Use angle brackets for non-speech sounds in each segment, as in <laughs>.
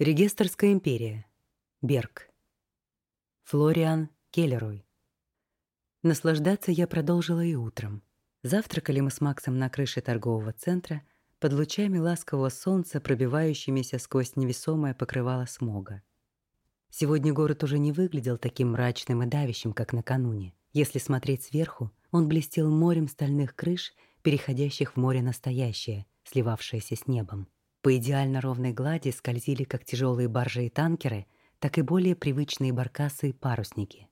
Регистрская империя. Берг. Флориан Келлерой. Наслаждаться я продолжила и утром. Завтракали мы с Максом на крыше торгового центра под лучами ласкового солнца, пробивающимися сквозь невесомое покрывало смога. Сегодня город уже не выглядел таким мрачным и давящим, как накануне. Если смотреть сверху, он блестел морем стальных крыш, переходящих в море настоящее, сливавшееся с небом. По идеально ровной глади скользили как тяжелые баржи и танкеры, так и более привычные баркасы и парусники.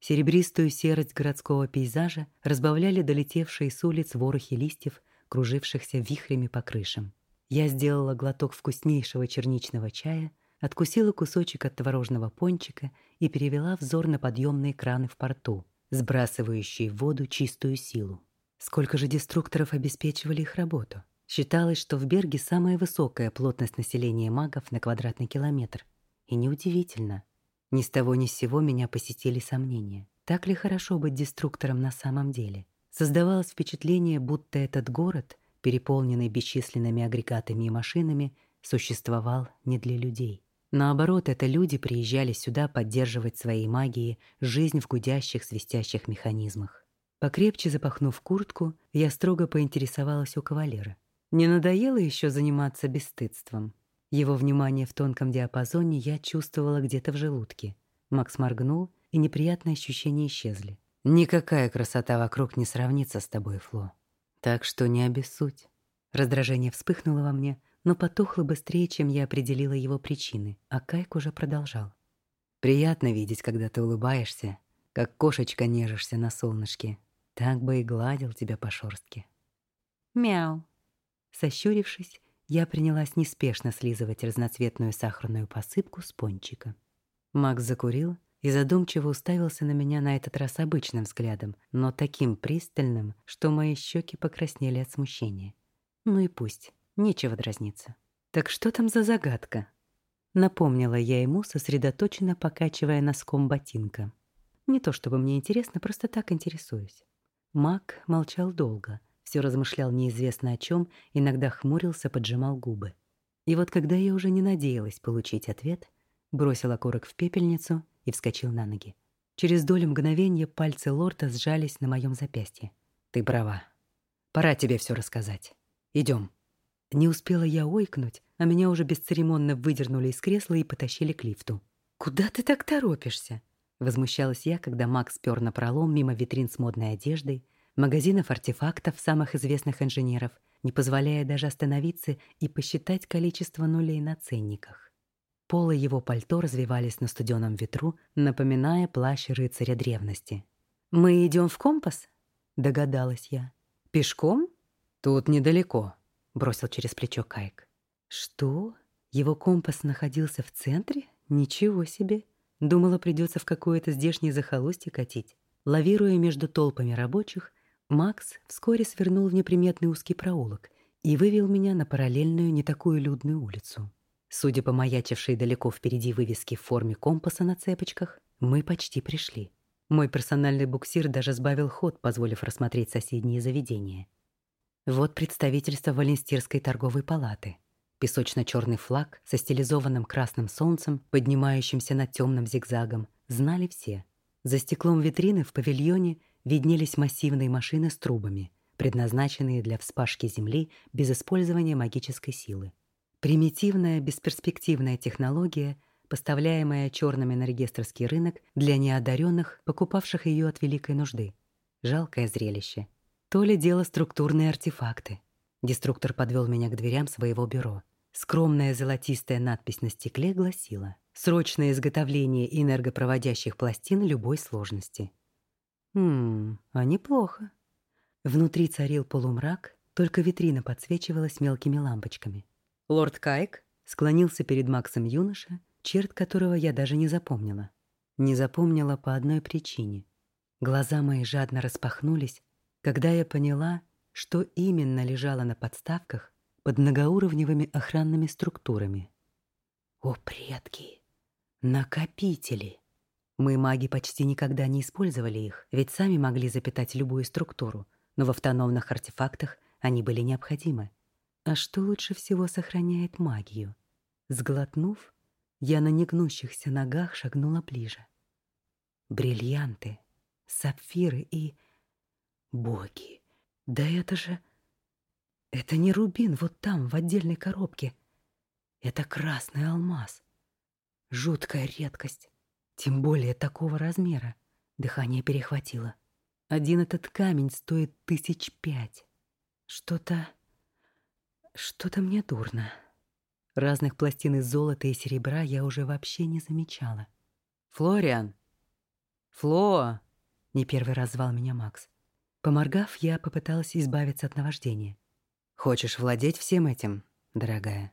Серебристую серость городского пейзажа разбавляли долетевшие с улиц ворохи листьев, кружившихся вихрями по крышам. Я сделала глоток вкуснейшего черничного чая, откусила кусочек от творожного пончика и перевела взор на подъемные краны в порту, сбрасывающие в воду чистую силу. Сколько же деструкторов обеспечивали их работу? Считалось, что в Берге самая высокая плотность населения магов на квадратный километр. И неудивительно. Ни с того ни с сего меня посетили сомнения. Так ли хорошо быть деструктором на самом деле? Создавалось впечатление, будто этот город, переполненный бесчисленными агрегатами и машинами, существовал не для людей. Наоборот, это люди приезжали сюда поддерживать своей магией жизнь в гудящих, свистящих механизмах. Покрепче запахнув куртку, я строго поинтересовалась у кавалера — не надоело еще заниматься бесстыдством? Его внимание в тонком диапазоне я чувствовала где-то в желудке. Макс моргнул, и неприятные ощущения исчезли. «Никакая красота вокруг не сравнится с тобой, Фло. Так что не обессудь». Раздражение вспыхнуло во мне, но потухло быстрее, чем я определила его причины, а Кайк уже продолжал. «Приятно видеть, когда ты улыбаешься, как кошечка нежишься на солнышке. Так бы и гладил тебя по шорстке». «Мяу», Сощурившись, я принялась неспешно слизывать разноцветную сахарную посыпку с пончика. Макс закурил и задумчиво уставился на меня на этот раз обычным взглядом, но таким пристальным, что мои щеки покраснели от смущения. Ну и пусть, нечего дразниться. «Так что там за загадка?» Напомнила я ему, сосредоточенно покачивая носком ботинка. Не то чтобы мне интересно, просто так интересуюсь. Мак молчал долго, все размышлял неизвестно о чем, иногда хмурился, поджимал губы. И вот когда я уже не надеялась получить ответ, бросил окурок в пепельницу и вскочил на ноги. Через долю мгновения пальцы лорда сжались на моем запястье. «Ты права. Пора тебе все рассказать. Идем». Не успела я ойкнуть, а меня уже бесцеремонно выдернули из кресла и потащили к лифту. «Куда ты так торопишься?» Возмущалась я, когда Макс пёр на пролом мимо витрин с модной одеждой, магазинов артефактов самых известных инженеров, не позволяя даже остановиться и посчитать количество нулей на ценниках. Полы его пальто развивались на студеном ветру, напоминая плащ рыцаря древности. «Мы идем в компас?» — догадалась я. «Пешком?» «Тут недалеко», — бросил через плечо Кайк. «Что? Его компас находился в центре? Ничего себе!» Думала, придется в какое-то здешнее захолустье катить. Лавируя между толпами рабочих, Макс вскоре свернул в неприметный узкий проулок и вывел меня на параллельную, не такую людную улицу. Судя по маячившей далеко впереди вывеске в форме компаса на цепочках, мы почти пришли. Мой персональный буксир даже сбавил ход, позволив рассмотреть соседние заведения. Вот представительство Валенстирской торговой палаты. Песочно-черный флаг со стилизованным красным солнцем, поднимающимся над темным зигзагом, знали все. За стеклом витрины в павильоне виднелись массивные машины с трубами, предназначенные для вспашки земли без использования магической силы. Примитивная, бесперспективная технология, поставляемая черными на регистрский рынок для неодаренных, покупавших ее от великой нужды. Жалкое зрелище. То ли дело структурные артефакты. Деструктор подвел меня к дверям своего бюро. Скромная золотистая надпись на стекле гласила «Срочное изготовление энергопроводящих пластин любой сложности». Хм, а неплохо. Внутри царил полумрак, только витрина подсвечивалась мелкими лампочками. Лорд Кайк склонился перед Максом юноша, черт которого я даже не запомнила. Не запомнила по одной причине. Глаза мои жадно распахнулись, когда я поняла, что именно лежало на подставках под многоуровневыми охранными структурами. О, предки! Накопители! Мы, маги, почти никогда не использовали их, ведь сами могли запитать любую структуру, но в автономных артефактах они были необходимы. А что лучше всего сохраняет магию? Сглотнув, Я на негнущихся ногах шагнула ближе. Бриллианты, сапфиры и... Боги! Да это же... Это не рубин вот там, в отдельной коробке. Это красный алмаз. Жуткая редкость. Тем более такого размера. Дыхание перехватило. Один этот камень стоит тысяч пять. Что-то... Что-то мне дурно. Разных пластин из золота и серебра я уже вообще не замечала. «Флориан!» «Фло!» — не первый раз звал меня Макс. Поморгав, я попыталась избавиться от наваждения. «Хочешь владеть всем этим, дорогая?»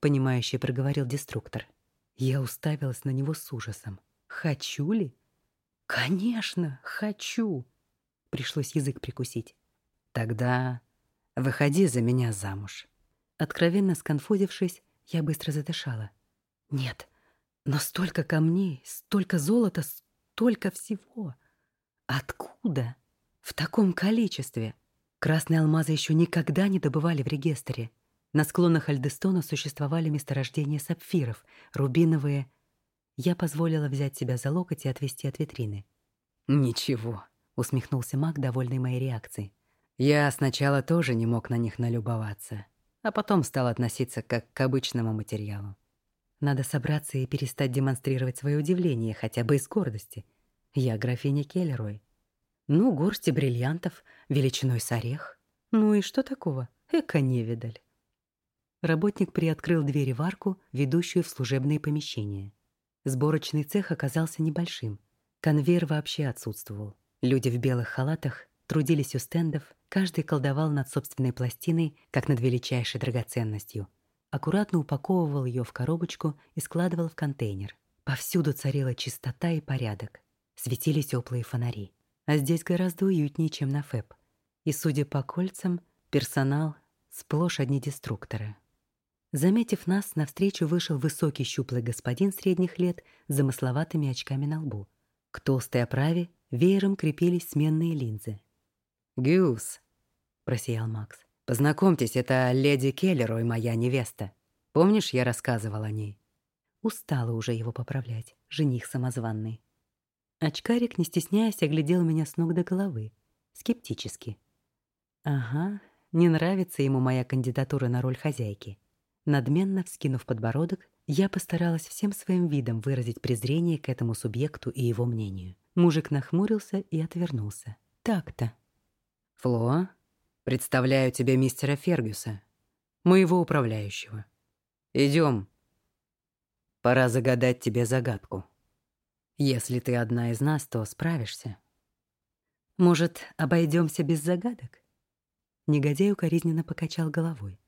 Понимающе проговорил деструктор. Я уставилась на него с ужасом. «Хочу ли?» «Конечно, хочу!» Пришлось язык прикусить. «Тогда выходи за меня замуж». Откровенно сконфузившись, я быстро задышала. «Нет, но столько камней, столько золота, столько всего. Откуда? В таком количестве?» Красные алмазы еще никогда не добывали в регистре. На склонах Альдестона существовали месторождения сапфиров, рубиновые. Я позволила взять себя за локоть и отвести от витрины. «Ничего», — усмехнулся Мак, довольный моей реакцией. «Я сначала тоже не мог на них налюбоваться, а потом стал относиться как к обычному материалу. Надо собраться и перестать демонстрировать свое удивление, хотя бы из гордости. Я графиня Келлерой. Ну, горсти бриллиантов, величиной с орех. Ну и что такого? Эка невидаль. Работник приоткрыл двери в арку, ведущую в служебные помещения. Сборочный цех оказался небольшим. Конвейер вообще отсутствовал. Люди в белых халатах трудились у стендов, каждый колдовал над собственной пластиной, как над величайшей драгоценностью. Аккуратно упаковывал ее в коробочку и складывал в контейнер. Повсюду царила чистота и порядок. Светили теплые фонари. А здесь гораздо уютнее, чем на ФЭП. И, судя по кольцам, персонал сплошь одни деструкторы. Заметив нас, навстречу вышел высокий щуплый господин средних лет с замысловатыми очками на лбу. К толстой оправе веером крепились сменные линзы. «Гюс», — просиял Макс, — «познакомьтесь, это леди Келлерой, моя невеста. Помнишь, я рассказывал о ней?» Устала уже его поправлять, жених самозванный. Очкарик, не стесняясь, оглядел меня с ног до головы, скептически. Ага, не нравится ему моя кандидатура на роль хозяйки. Надменно вскинув подбородок, я постаралась всем своим видом выразить презрение к этому субъекту и его мнению. Мужик нахмурился и отвернулся. Так-то. «Фло, представляю тебе мистера Фергюса, моего управляющего. Идем. Пора загадать тебе загадку». Если ты одна из нас, то справишься. Может, обойдемся без загадок? Негодяй укоризненно покачал головой.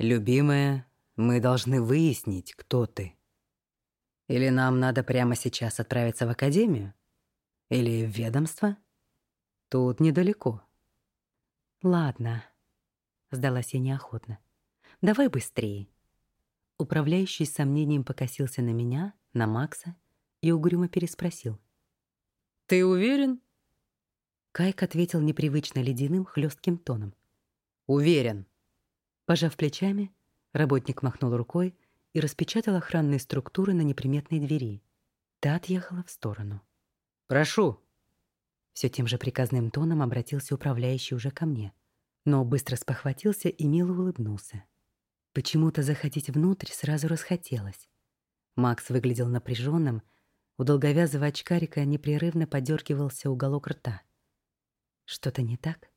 Любимая, мы должны выяснить, кто ты. Или нам надо прямо сейчас отправиться в академию? Или в ведомство? Тут недалеко. Ладно, сдалась я неохотно. Давай быстрее. Управляющий с сомнением покосился на меня, на Макса и угрюмо переспросил. «Ты уверен?» Кайк ответил непривычно ледяным, хлестким тоном. «Уверен». Пожав плечами, работник махнул рукой и распечатал охранные структуры на неприметной двери. Та отъехала в сторону. «Прошу!» Все тем же приказным тоном обратился управляющий уже ко мне, но быстро спохватился и мило улыбнулся. Почему-то заходить внутрь сразу расхотелось. Макс выглядел напряженным, у долговязого очкарика непрерывно подергивался уголок рта. Что-то не так?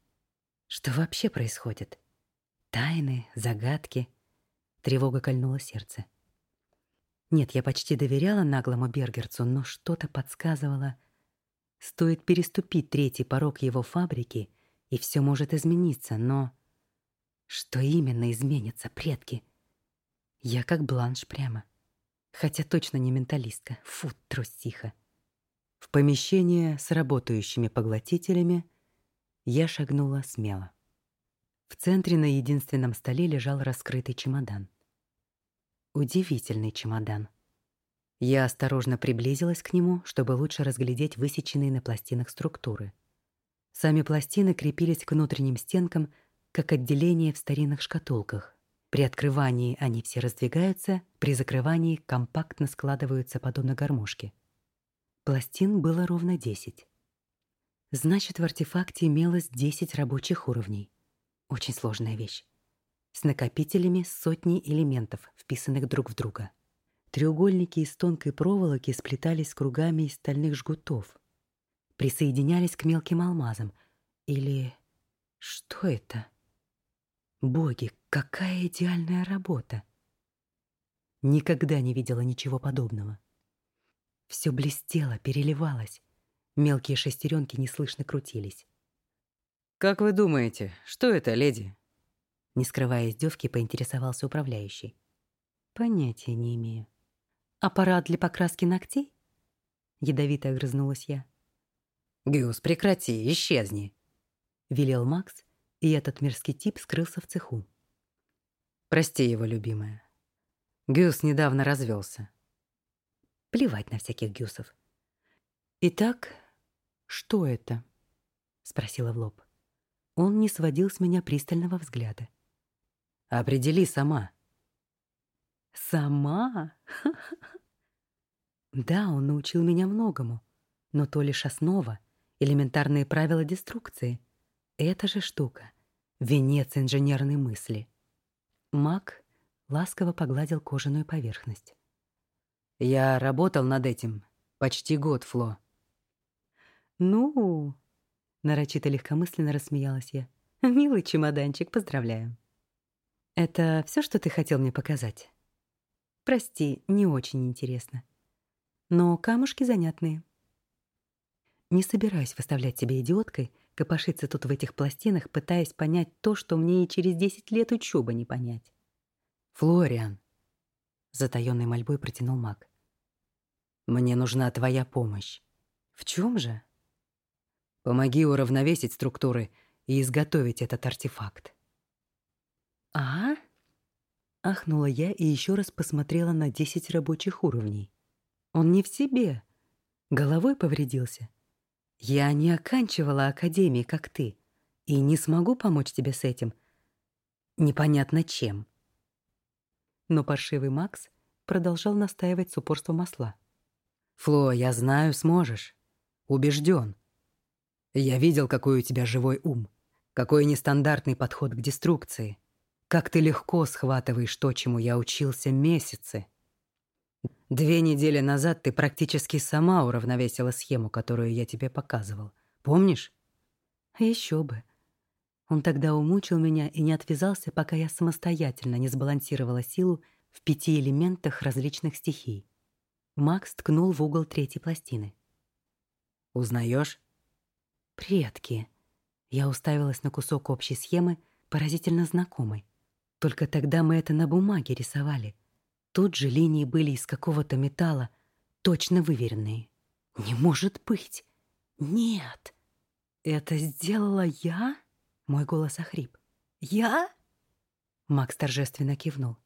Что вообще происходит? Тайны, загадки. Тревога кольнула сердце. Нет, я почти доверяла наглому Бергерцу, но что-то подсказывало. Стоит переступить третий порог его фабрики, и все может измениться, но... Что именно изменится, предки? Я как бланш прямо. Хотя точно не менталистка. Фу, трусиха. В помещение с работающими поглотителями я шагнула смело. В центре на единственном столе лежал раскрытый чемодан. Удивительный чемодан. Я осторожно приблизилась к нему, чтобы лучше разглядеть высеченные на пластинах структуры. Сами пластины крепились к внутренним стенкам, как отделение в старинных шкатулках. При открывании они все раздвигаются, при закрывании компактно складываются подобно гармошке. Пластин было ровно 10. Значит, в артефакте имелось 10 рабочих уровней. Очень сложная вещь. С накопителями сотни элементов, вписанных друг в друга. Треугольники из тонкой проволоки сплетались кругами из стальных жгутов. Присоединялись к мелким алмазам. Или... Что это? Боги, какая идеальная работа! Никогда не видела ничего подобного. Все блестело, переливалось. Мелкие шестеренки неслышно крутились. «Как вы думаете, что это, леди?» Не скрывая издевки, поинтересовался управляющий. «Понятия не имею. Аппарат для покраски ногтей?» Ядовито огрызнулась я. «Гюс, прекрати, исчезни!» Велел Макс, и этот мерзкий тип скрылся в цеху. Прости его, любимая. Гюс недавно развелся. Плевать на всяких Гюсов. Итак, что это? Спросила в лоб. Он не сводил с меня пристального взгляда. Определи сама. Сама? <laughs> Да, он научил меня многому, но то лишь основа, элементарные правила деструкции — эта же штука — венец инженерной мысли. Мак ласково погладил кожаную поверхность. «Я работал над этим почти год, Фло». «Ну...» — нарочито легкомысленно рассмеялась я. «Милый чемоданчик, поздравляю». «Это все, что ты хотел мне показать?» «Прости, не очень интересно. Но камушки занятные». Не собираюсь выставлять себя идиоткой — копошиться тут в этих пластинах, пытаясь понять то, что мне и через десять лет учёбы не понять. «Флориан», — затаённой мольбой протянул маг. «Мне нужна твоя помощь». «В чём же?» «Помоги уравновесить структуры и изготовить этот артефакт». «А?» — ахнула я и ещё раз посмотрела на десять рабочих уровней. «Он не в себе. Головой повредился. Я не оканчивала академии, как ты, и не смогу помочь тебе с этим. Непонятно чем. Но паршивый Макс продолжал настаивать с упорством масла. «Фло, я знаю, сможешь. Убежден. Я видел, какой у тебя живой ум, какой нестандартный подход к деструкции, как ты легко схватываешь то, чему я учился месяцы. Две недели назад ты практически сама уравновесила схему, которую я тебе показывал. Помнишь? Еще бы. Он тогда умучил меня и не отвязался, пока я самостоятельно не сбалансировала силу в пяти элементах различных стихий. Макс ткнул в угол третьей пластины. Узнаешь? Предки. Я уставилась на кусок общей схемы, поразительно знакомой. Только тогда мы это на бумаге рисовали — Тут же линии были из какого-то металла, точно выверенные. Не может быть! Нет! Это сделала я? Мой голос охрип. Я? Макс торжественно кивнул.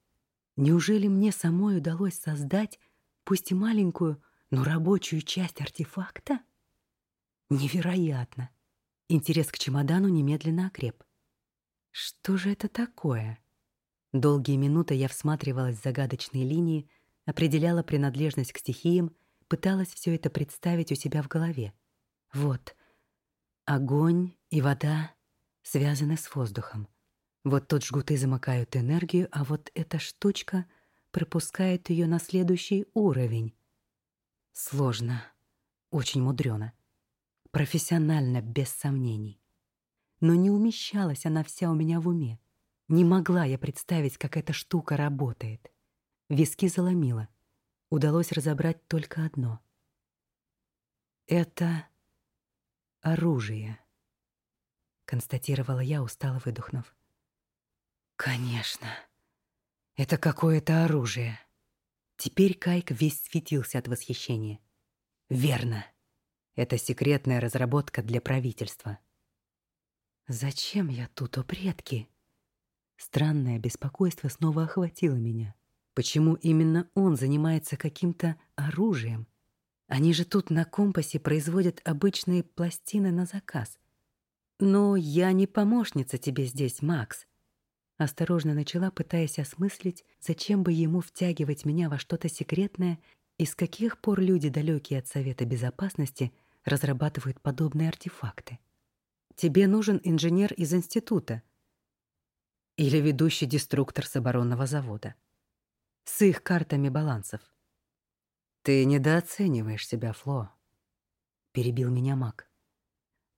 Неужели мне самой удалось создать, пусть и маленькую, но рабочую часть артефакта? Невероятно! Интерес к чемодану немедленно окреп. Что же это такое? Долгие минуты я всматривалась в загадочные линии, определяла принадлежность к стихиям, пыталась все это представить у себя в голове. Вот, огонь и вода связаны с воздухом. Вот тут жгуты замыкают энергию, а вот эта штучка пропускает ее на следующий уровень. Сложно, очень мудрено, профессионально, без сомнений. Но не умещалась она вся у меня в уме. Не могла я представить, как эта штука работает. Виски заломило. Удалось разобрать только одно. «Это оружие», — констатировала я, устало выдохнув. «Конечно, это какое-то оружие». Теперь Кайк весь светился от восхищения. «Верно. Это секретная разработка для правительства». «Зачем я тут, о предки?» Странное беспокойство снова охватило меня. Почему именно он занимается каким-то оружием? Они же тут на компасе производят обычные пластины на заказ. Но я не помощница тебе здесь, Макс. Осторожно начала, пытаясь осмыслить, зачем бы ему втягивать меня во что-то секретное и с каких пор люди, далекие от Совета Безопасности, разрабатывают подобные артефакты. Тебе нужен инженер из института или ведущий деструктор с оборонного завода с их картами балансов. Ты недооцениваешь себя, Фло, перебил меня Мак.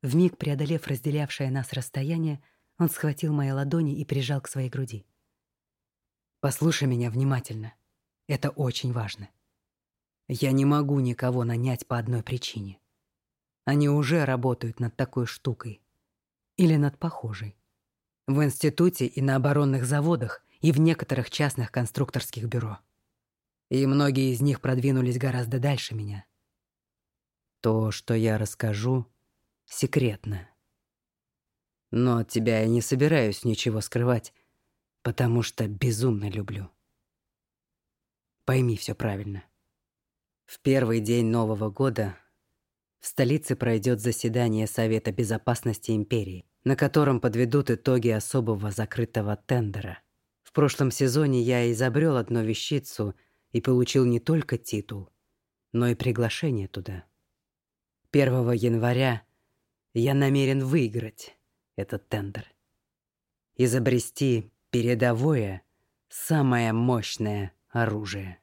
Вмиг преодолев разделявшее нас расстояние, он схватил мои ладони и прижал к своей груди. Послушай меня внимательно. Это очень важно. Я не могу никого нанять по одной причине. Они уже работают над такой штукой. Или над похожей. В институте и на оборонных заводах, и в некоторых частных конструкторских бюро. И многие из них продвинулись гораздо дальше меня. То, что я расскажу, секретно. Но от тебя я не собираюсь ничего скрывать, потому что безумно люблю. Пойми все правильно. В первый день Нового года в столице пройдет заседание Совета Безопасности Империи, на котором подведут итоги особого закрытого тендера. В прошлом сезоне я изобрел одну вещицу и получил не только титул, но и приглашение туда. 1 января я намерен выиграть этот тендер. Изобрести передовое, самое мощное оружие.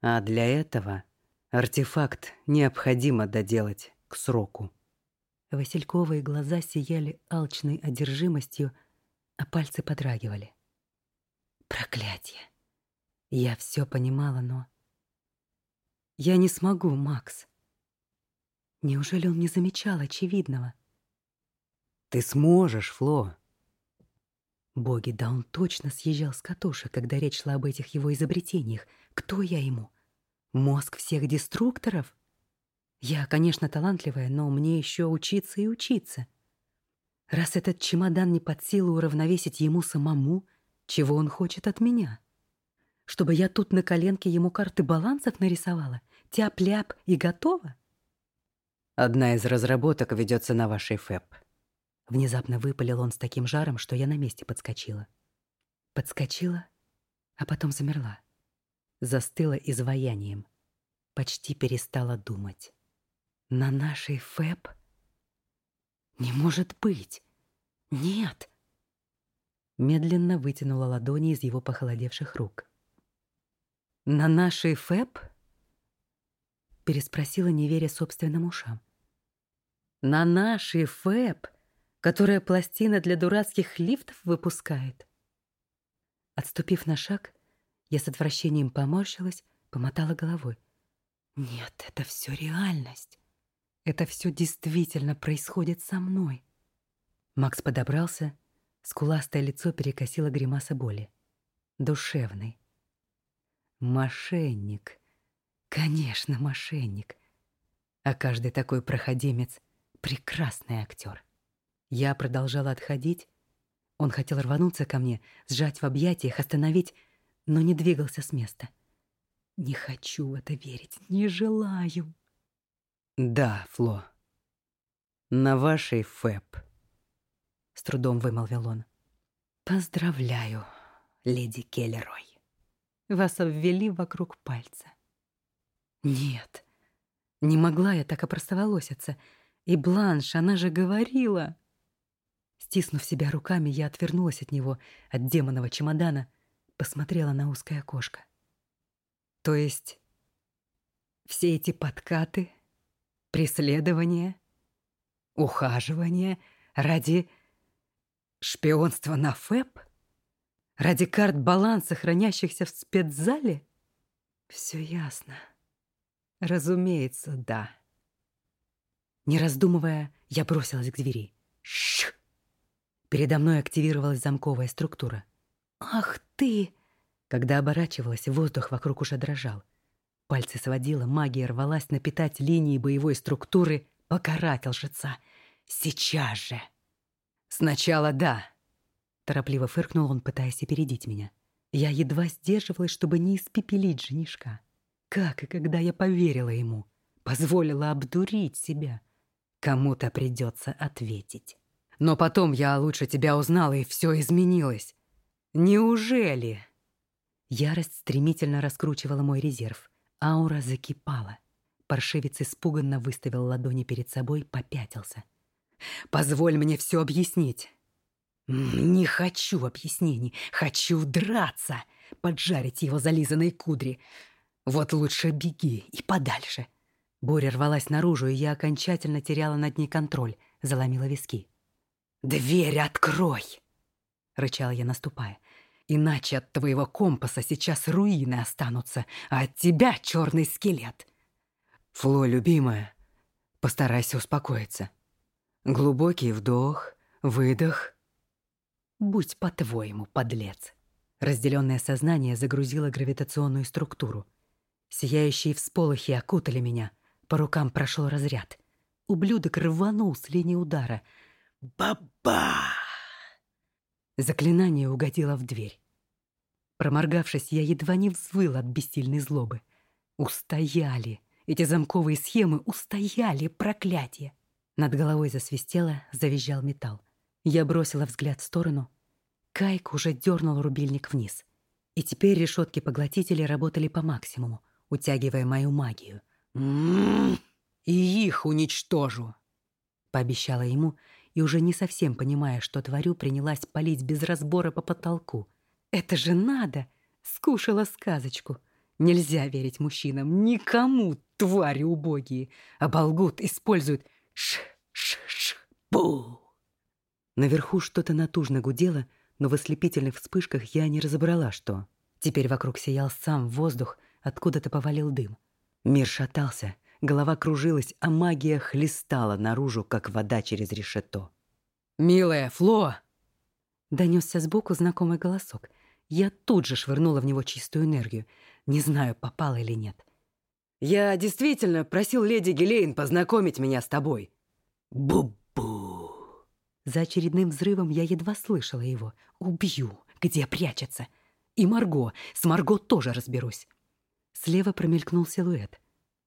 А для этого Артефакт необходимо доделать к сроку. Васильковые глаза сияли алчной одержимостью, а пальцы подрагивали. Проклятие! Я все понимала, но... Я не смогу, Макс. Неужели он не замечал очевидного? Ты сможешь, Фло. Боги, да он точно съезжал с катушек, когда речь шла об этих его изобретениях. Кто я ему? Мозг всех деструкторов? Я, конечно, талантливая, но мне еще учиться и учиться. Раз этот чемодан не под силу уравновесить ему самому, чего он хочет от меня? Чтобы я тут на коленке ему карты балансов нарисовала? Тяп-ляп и готово? Одна из разработок ведется на вашей ФЭП. Внезапно выпалил он с таким жаром, что я на месте подскочила. Подскочила, а потом замерла застыла изваянием, почти перестала думать. На нашей ФЭП? Не может быть! Нет! Медленно вытянула ладони из его похолодевших рук. На нашей ФЭП? Переспросила, не веря собственным ушам. На нашей ФЭП, которая пластина для дурацких лифтов выпускает? Отступив на шаг, я с отвращением поморщилась, помотала головой. Нет, это все реальность. Это все действительно происходит со мной. Макс подобрался, скуластое лицо перекосило гримаса боли. Душевный. Мошенник. Конечно, мошенник. А каждый такой проходимец — прекрасный актер. Я продолжала отходить. Он хотел рвануться ко мне, сжать в объятиях, остановить, но не двигался с места. Не хочу в это верить, не желаю. Да, Фло. На вашей ФЭП. С трудом вымолвил он. Поздравляю, леди Келлерой. Вас обвели вокруг пальца. Нет, не могла я так опростоволоситься. И Бланш, она же говорила. Стиснув себя руками, я отвернулась от него, от демонового чемодана — посмотрела на узкое окошко. То есть все эти подкаты, преследования, ухаживания ради шпионства на ФЭП? Ради карт баланса, хранящихся в спецзале? Все ясно. Разумеется, да. Не раздумывая, я бросилась к двери. Шш! Передо мной активировалась замковая структура. «Ах ты!» Когда оборачивалась, воздух вокруг уже дрожал. Пальцы сводила, магия рвалась напитать линии боевой структуры, покарать лжеца. «Сейчас же!» «Сначала да!» Торопливо фыркнул он, пытаясь опередить меня. Я едва сдерживалась, чтобы не испепелить женишка. Как и когда я поверила ему, позволила обдурить себя. Кому-то придется ответить. Но потом я лучше тебя узнала, и все изменилось. Неужели? Ярость стремительно раскручивала мой резерв. Аура закипала. Паршивец испуганно выставил ладони перед собой, попятился. «Позволь мне все объяснить». «Не хочу объяснений, хочу драться, поджарить его зализанные кудри. Вот лучше беги и подальше». Буря рвалась наружу, и я окончательно теряла над ней контроль, заломила виски. «Дверь открой!» — рычала я, наступая. «Иначе от твоего компаса сейчас руины останутся, а от тебя черный скелет!» «Фло, любимая, постарайся успокоиться. Глубокий вдох, выдох». «Будь по-твоему, подлец!» Разделенное сознание загрузило гравитационную структуру. Сияющие всполохи окутали меня. По рукам прошел разряд. Ублюдок рванул с линии удара — Баба! Заклинание угодило в дверь. Проморгавшись, я едва не взвыл от бессильной злобы. Устояли! Эти замковые схемы устояли, проклятие! Над головой засвистело, завизжал металл. Я бросила взгляд в сторону. Кайк уже дернул рубильник вниз. И теперь решетки поглотителей работали по максимуму, утягивая мою магию. «М-м-м! И их уничтожу!» Пообещала ему и уже не совсем понимая, что творю, принялась палить без разбора по потолку. «Это же надо!» — скушала сказочку. Нельзя верить мужчинам, никому, твари убогие. Оболгут, используют. Ш-ш-ш-бу! Наверху что-то натужно гудело, но в ослепительных вспышках я не разобрала, что. Теперь вокруг сиял сам воздух, откуда-то повалил дым. Мир шатался, Голова кружилась, а магия хлестала наружу, как вода через решето. «Милая, Фло!» Донесся сбоку знакомый голосок. Я тут же швырнула в него чистую энергию. Не знаю, попала или нет. «Я действительно просил леди Гелейн познакомить меня с тобой». «Бу-бу!» За очередным взрывом я едва слышала его. «Убью! Где прячется?» «И Марго! С Марго тоже разберусь!» Слева промелькнул силуэт.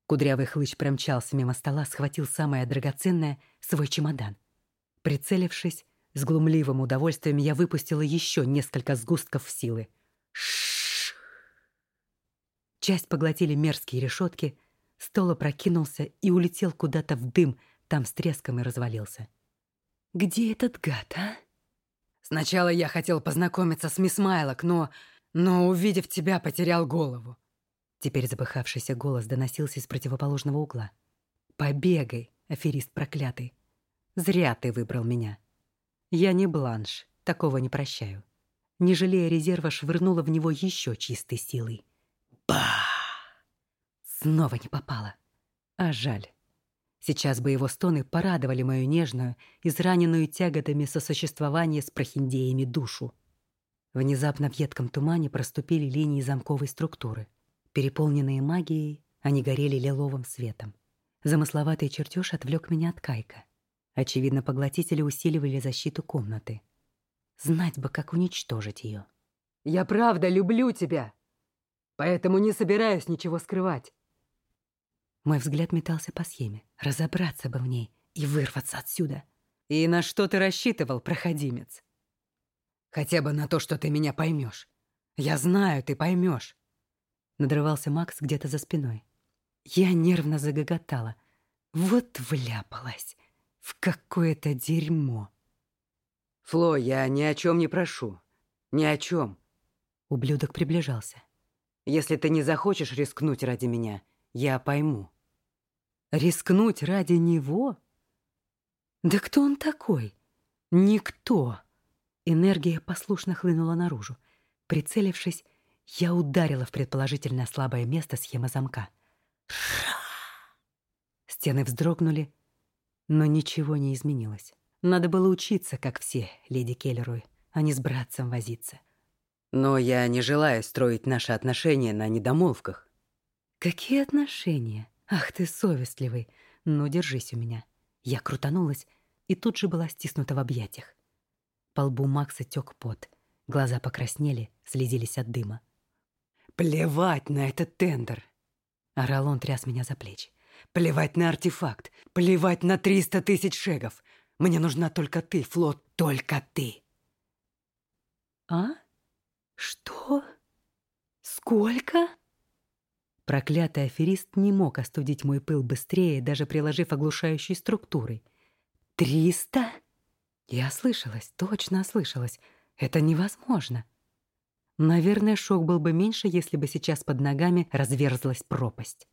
Кудрявый хлыщ промчался мимо стола, схватил самое драгоценное — свой чемодан. Прицелившись, с глумливым удовольствием я выпустила еще несколько сгустков силы. Шш. Часть поглотили мерзкие решетки, стол опрокинулся и улетел куда-то в дым, там с треском и развалился. «Где этот гад, а?» «Сначала я хотел познакомиться с мисс Майлок, но... но, увидев тебя, потерял голову. Теперь запыхавшийся голос доносился из противоположного угла. «Побегай, аферист проклятый! Зря ты выбрал меня. Я не бланш, такого не прощаю». Не жалея резерва, швырнула в него еще чистой силой. Ба! Снова не попала. А жаль. Сейчас бы его стоны порадовали мою нежную, израненную тяготами сосуществования с прохиндеями душу. Внезапно в едком тумане проступили линии замковой структуры — Переполненные магией, они горели лиловым светом. Замысловатый чертеж отвлек меня от кайка. Очевидно, поглотители усиливали защиту комнаты. Знать бы, как уничтожить ее. «Я правда люблю тебя, поэтому не собираюсь ничего скрывать». Мой взгляд метался по схеме. Разобраться бы в ней и вырваться отсюда. «И на что ты рассчитывал, проходимец?» «Хотя бы на то, что ты меня поймешь. Я знаю, ты поймешь. Надрывался Макс где-то за спиной. Я нервно загоготала. Вот вляпалась в какое-то дерьмо. «Фло, я ни о чем не прошу. Ни о чем. Ублюдок приближался. «Если ты не захочешь рискнуть ради меня, я пойму». «Рискнуть ради него? Да кто он такой? Никто!» Энергия послушно хлынула наружу. Прицелившись, я ударила в предположительно слабое место схемы замка. Стены вздрогнули, но ничего не изменилось. Надо было учиться, как все, леди Келлеруй, а не с братцем возиться. Но я не желаю строить наши отношения на недомолвках. Какие отношения? Ах ты совестливый. Ну, держись у меня. Я крутанулась и тут же была стиснута в объятиях. По лбу Макса тек пот. Глаза покраснели, слезились от дыма. «Плевать на этот тендер!» Орал он, тряс меня за плечи. «Плевать на артефакт! Плевать на триста тысяч шегов! Мне нужна только ты, Флот, только ты!» «А? «Что? Сколько?» Проклятый аферист не мог остудить мой пыл быстрее, даже приложив оглушающей структурой. «Триста?» Я ослышалась, точно ослышалась. Это невозможно. Наверное, шок был бы меньше, если бы сейчас под ногами разверзлась пропасть.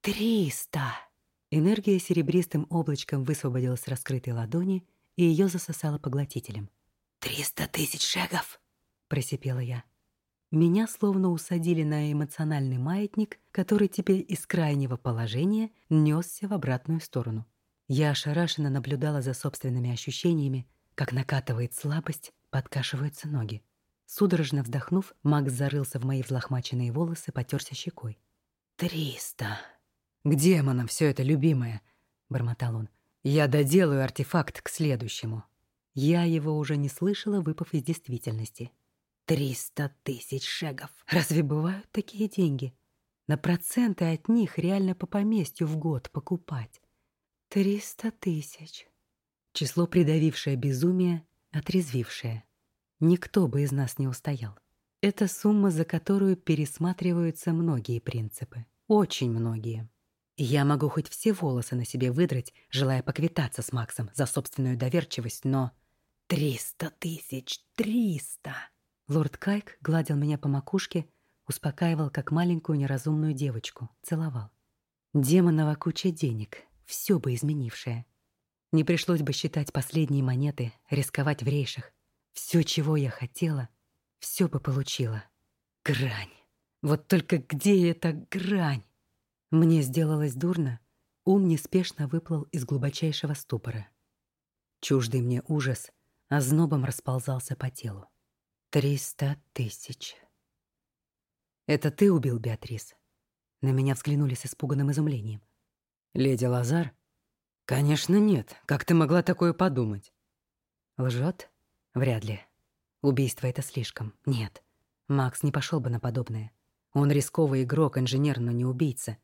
«Триста!» Энергия серебристым облачком высвободилась с раскрытой ладони, и ее засосало поглотителем. «Триста тысяч шагов!» — просипела я. Меня словно усадили на эмоциональный маятник, который теперь из крайнего положения несся в обратную сторону. Я ошарашенно наблюдала за собственными ощущениями, как накатывает слабость, подкашиваются ноги. Судорожно вздохнув, Макс зарылся в мои взлохмаченные волосы, потерся щекой. «Триста!» «К демонам все это, любимое!» — бормотал он. «Я доделаю артефакт к следующему». Я его уже не слышала, выпав из действительности. «Триста тысяч шагов! Разве бывают такие деньги? На проценты от них реально по поместью в год покупать. Триста тысяч!» Число, придавившее безумие, отрезвившее. Никто бы из нас не устоял. Это сумма, за которую пересматриваются многие принципы. Очень многие. Я могу хоть все волосы на себе выдрать, желая поквитаться с Максом за собственную доверчивость, но... Триста тысяч! Триста! Лорд Кайк гладил меня по макушке, успокаивал, как маленькую неразумную девочку, целовал. Демонова куча денег, все бы изменившее. Не пришлось бы считать последние монеты, рисковать в рейшах, все, чего я хотела, все бы получила. Грань. Вот только где эта грань? Мне сделалось дурно. Ум неспешно выплыл из глубочайшего ступора. Чуждый мне ужас ознобом расползался по телу. Триста тысяч. «Это ты убил Беатрис?» На меня взглянули с испуганным изумлением. «Леди Лазар?» «Конечно нет. Как ты могла такое подумать?» Лжет? Вряд ли. Убийство — это слишком. Нет. Макс не пошел бы на подобное. Он рисковый игрок, инженер, но не убийца.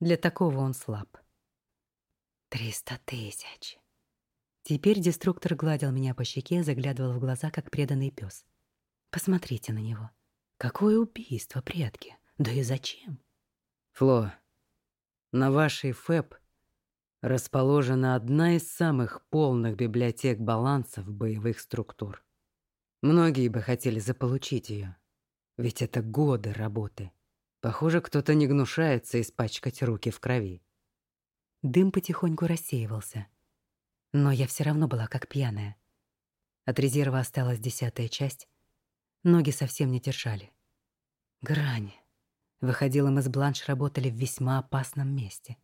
Для такого он слаб. Триста тысяч. Теперь деструктор гладил меня по щеке, заглядывал в глаза, как преданный пес. Посмотрите на него. Какое убийство, предки? Да и зачем? Фло, на вашей ФЭП расположена одна из самых полных библиотек балансов боевых структур. Многие бы хотели заполучить ее, ведь это годы работы. Похоже, кто-то не гнушается испачкать руки в крови. Дым потихоньку рассеивался. Но я все равно была как пьяная. От резерва осталась десятая часть. Ноги совсем не держали. Грань. Выходила, мы с Бланш работали в весьма опасном месте.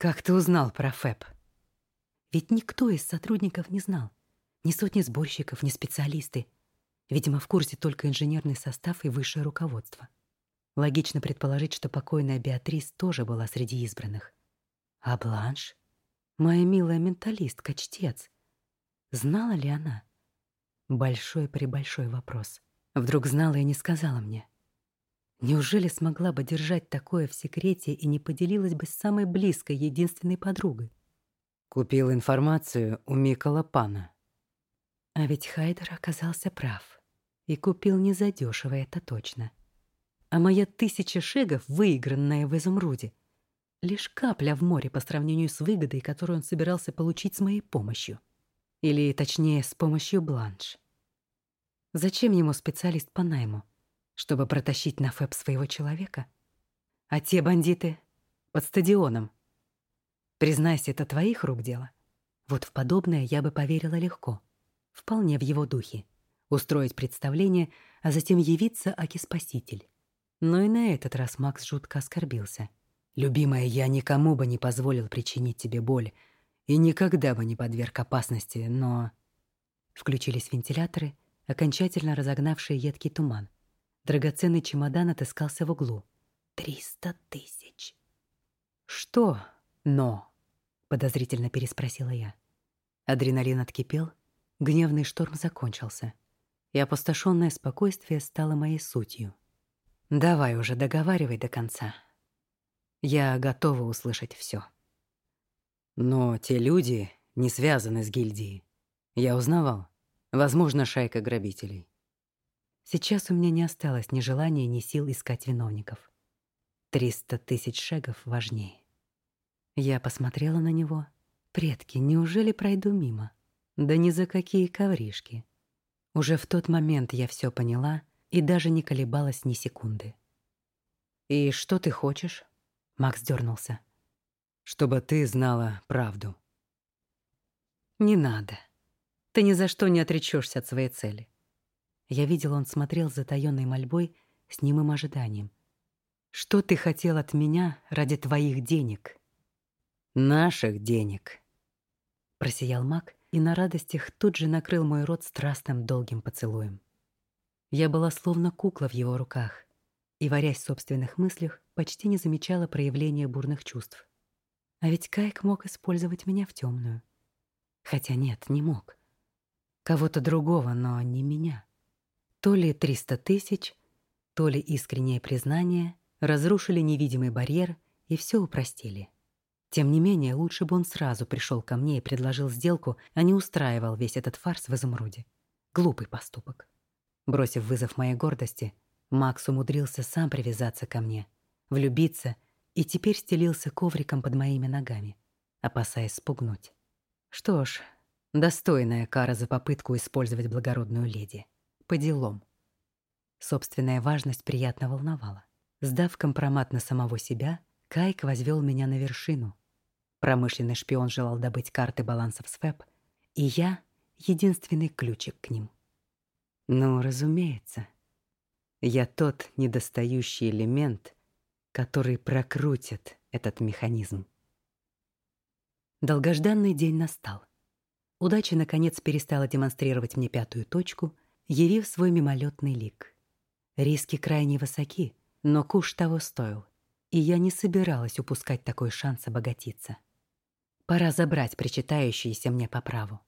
Как ты узнал про ФЭП? Ведь никто из сотрудников не знал. Ни сотни сборщиков, ни специалисты. Видимо, в курсе только инженерный состав и высшее руководство. Логично предположить, что покойная Беатрис тоже была среди избранных. А Бланш? Моя милая менталистка, чтец. Знала ли она? Большой-пребольшой вопрос. Вдруг знала и не сказала мне. Неужели смогла бы держать такое в секрете и не поделилась бы с самой близкой, единственной подругой? Купил информацию у Микола Пана. А ведь Хайдер оказался прав. И купил незадешево, это точно. А моя тысяча шегов, выигранная в изумруде, лишь капля в море по сравнению с выгодой, которую он собирался получить с моей помощью. Или, точнее, с помощью Бланш. Зачем ему специалист по найму? Чтобы протащить на ФЭП своего человека? А те бандиты под стадионом. Признайся, это твоих рук дело. Вот в подобное я бы поверила легко. Вполне в его духе. Устроить представление, а затем явиться Аки-спаситель. Но и на этот раз Макс жутко оскорбился. «Любимая, я никому бы не позволил причинить тебе боль и никогда бы не подверг опасности, но...» Включились вентиляторы, окончательно разогнавшие едкий туман — Драгоценный чемодан отыскался в углу. «Триста тысяч!» «Что «но»?» — подозрительно переспросила я. Адреналин откипел, гневный шторм закончился, и опустошенное спокойствие стало моей сутью. «Давай уже договаривай до конца. Я готова услышать все. Но те люди не связаны с гильдией. Я узнавал. Возможно, шайка грабителей. Сейчас у меня не осталось ни желания, ни сил искать виновников. Триста тысяч шагов важнее. Я посмотрела на него. Предки, неужели пройду мимо? Да ни за какие ковришки. Уже в тот момент я все поняла и даже не колебалась ни секунды. «И что ты хочешь?» Макс дернулся. «Чтобы ты знала правду». «Не надо. Ты ни за что не отречешься от своей цели». Я видел, он смотрел с затаённой мольбой, с немым ожиданием. «Что ты хотел от меня ради твоих денег?» «Наших денег», — просиял маг, и на радостях тут же накрыл мой рот страстным долгим поцелуем. Я была словно кукла в его руках, и, варясь в собственных мыслях, почти не замечала проявления бурных чувств. А ведь Кайк мог использовать меня в темную. Хотя нет, не мог. Кого-то другого, но не меня. То ли триста тысяч, то ли искреннее признание разрушили невидимый барьер и все упростили. Тем не менее, лучше бы он сразу пришел ко мне и предложил сделку, а не устраивал весь этот фарс в изумруде. Глупый поступок. Бросив вызов моей гордости, Макс умудрился сам привязаться ко мне, влюбиться и теперь стелился ковриком под моими ногами, опасаясь спугнуть. Что ж, достойная кара за попытку использовать благородную леди. По делам. Собственная важность приятно волновала. Сдав компромат на самого себя, Кайк возвел меня на вершину, Промышленный шпион желал добыть карты балансов СВЭП, и я — единственный ключик к ним. Ну, разумеется, я тот недостающий элемент, который прокрутит этот механизм. Долгожданный день настал. Удача, наконец, перестала демонстрировать мне пятую точку, явив свой мимолетный лик. Риски крайне высоки, но куш того стоил, и я не собиралась упускать такой шанс обогатиться. Пора забрать причитающиеся мне по праву.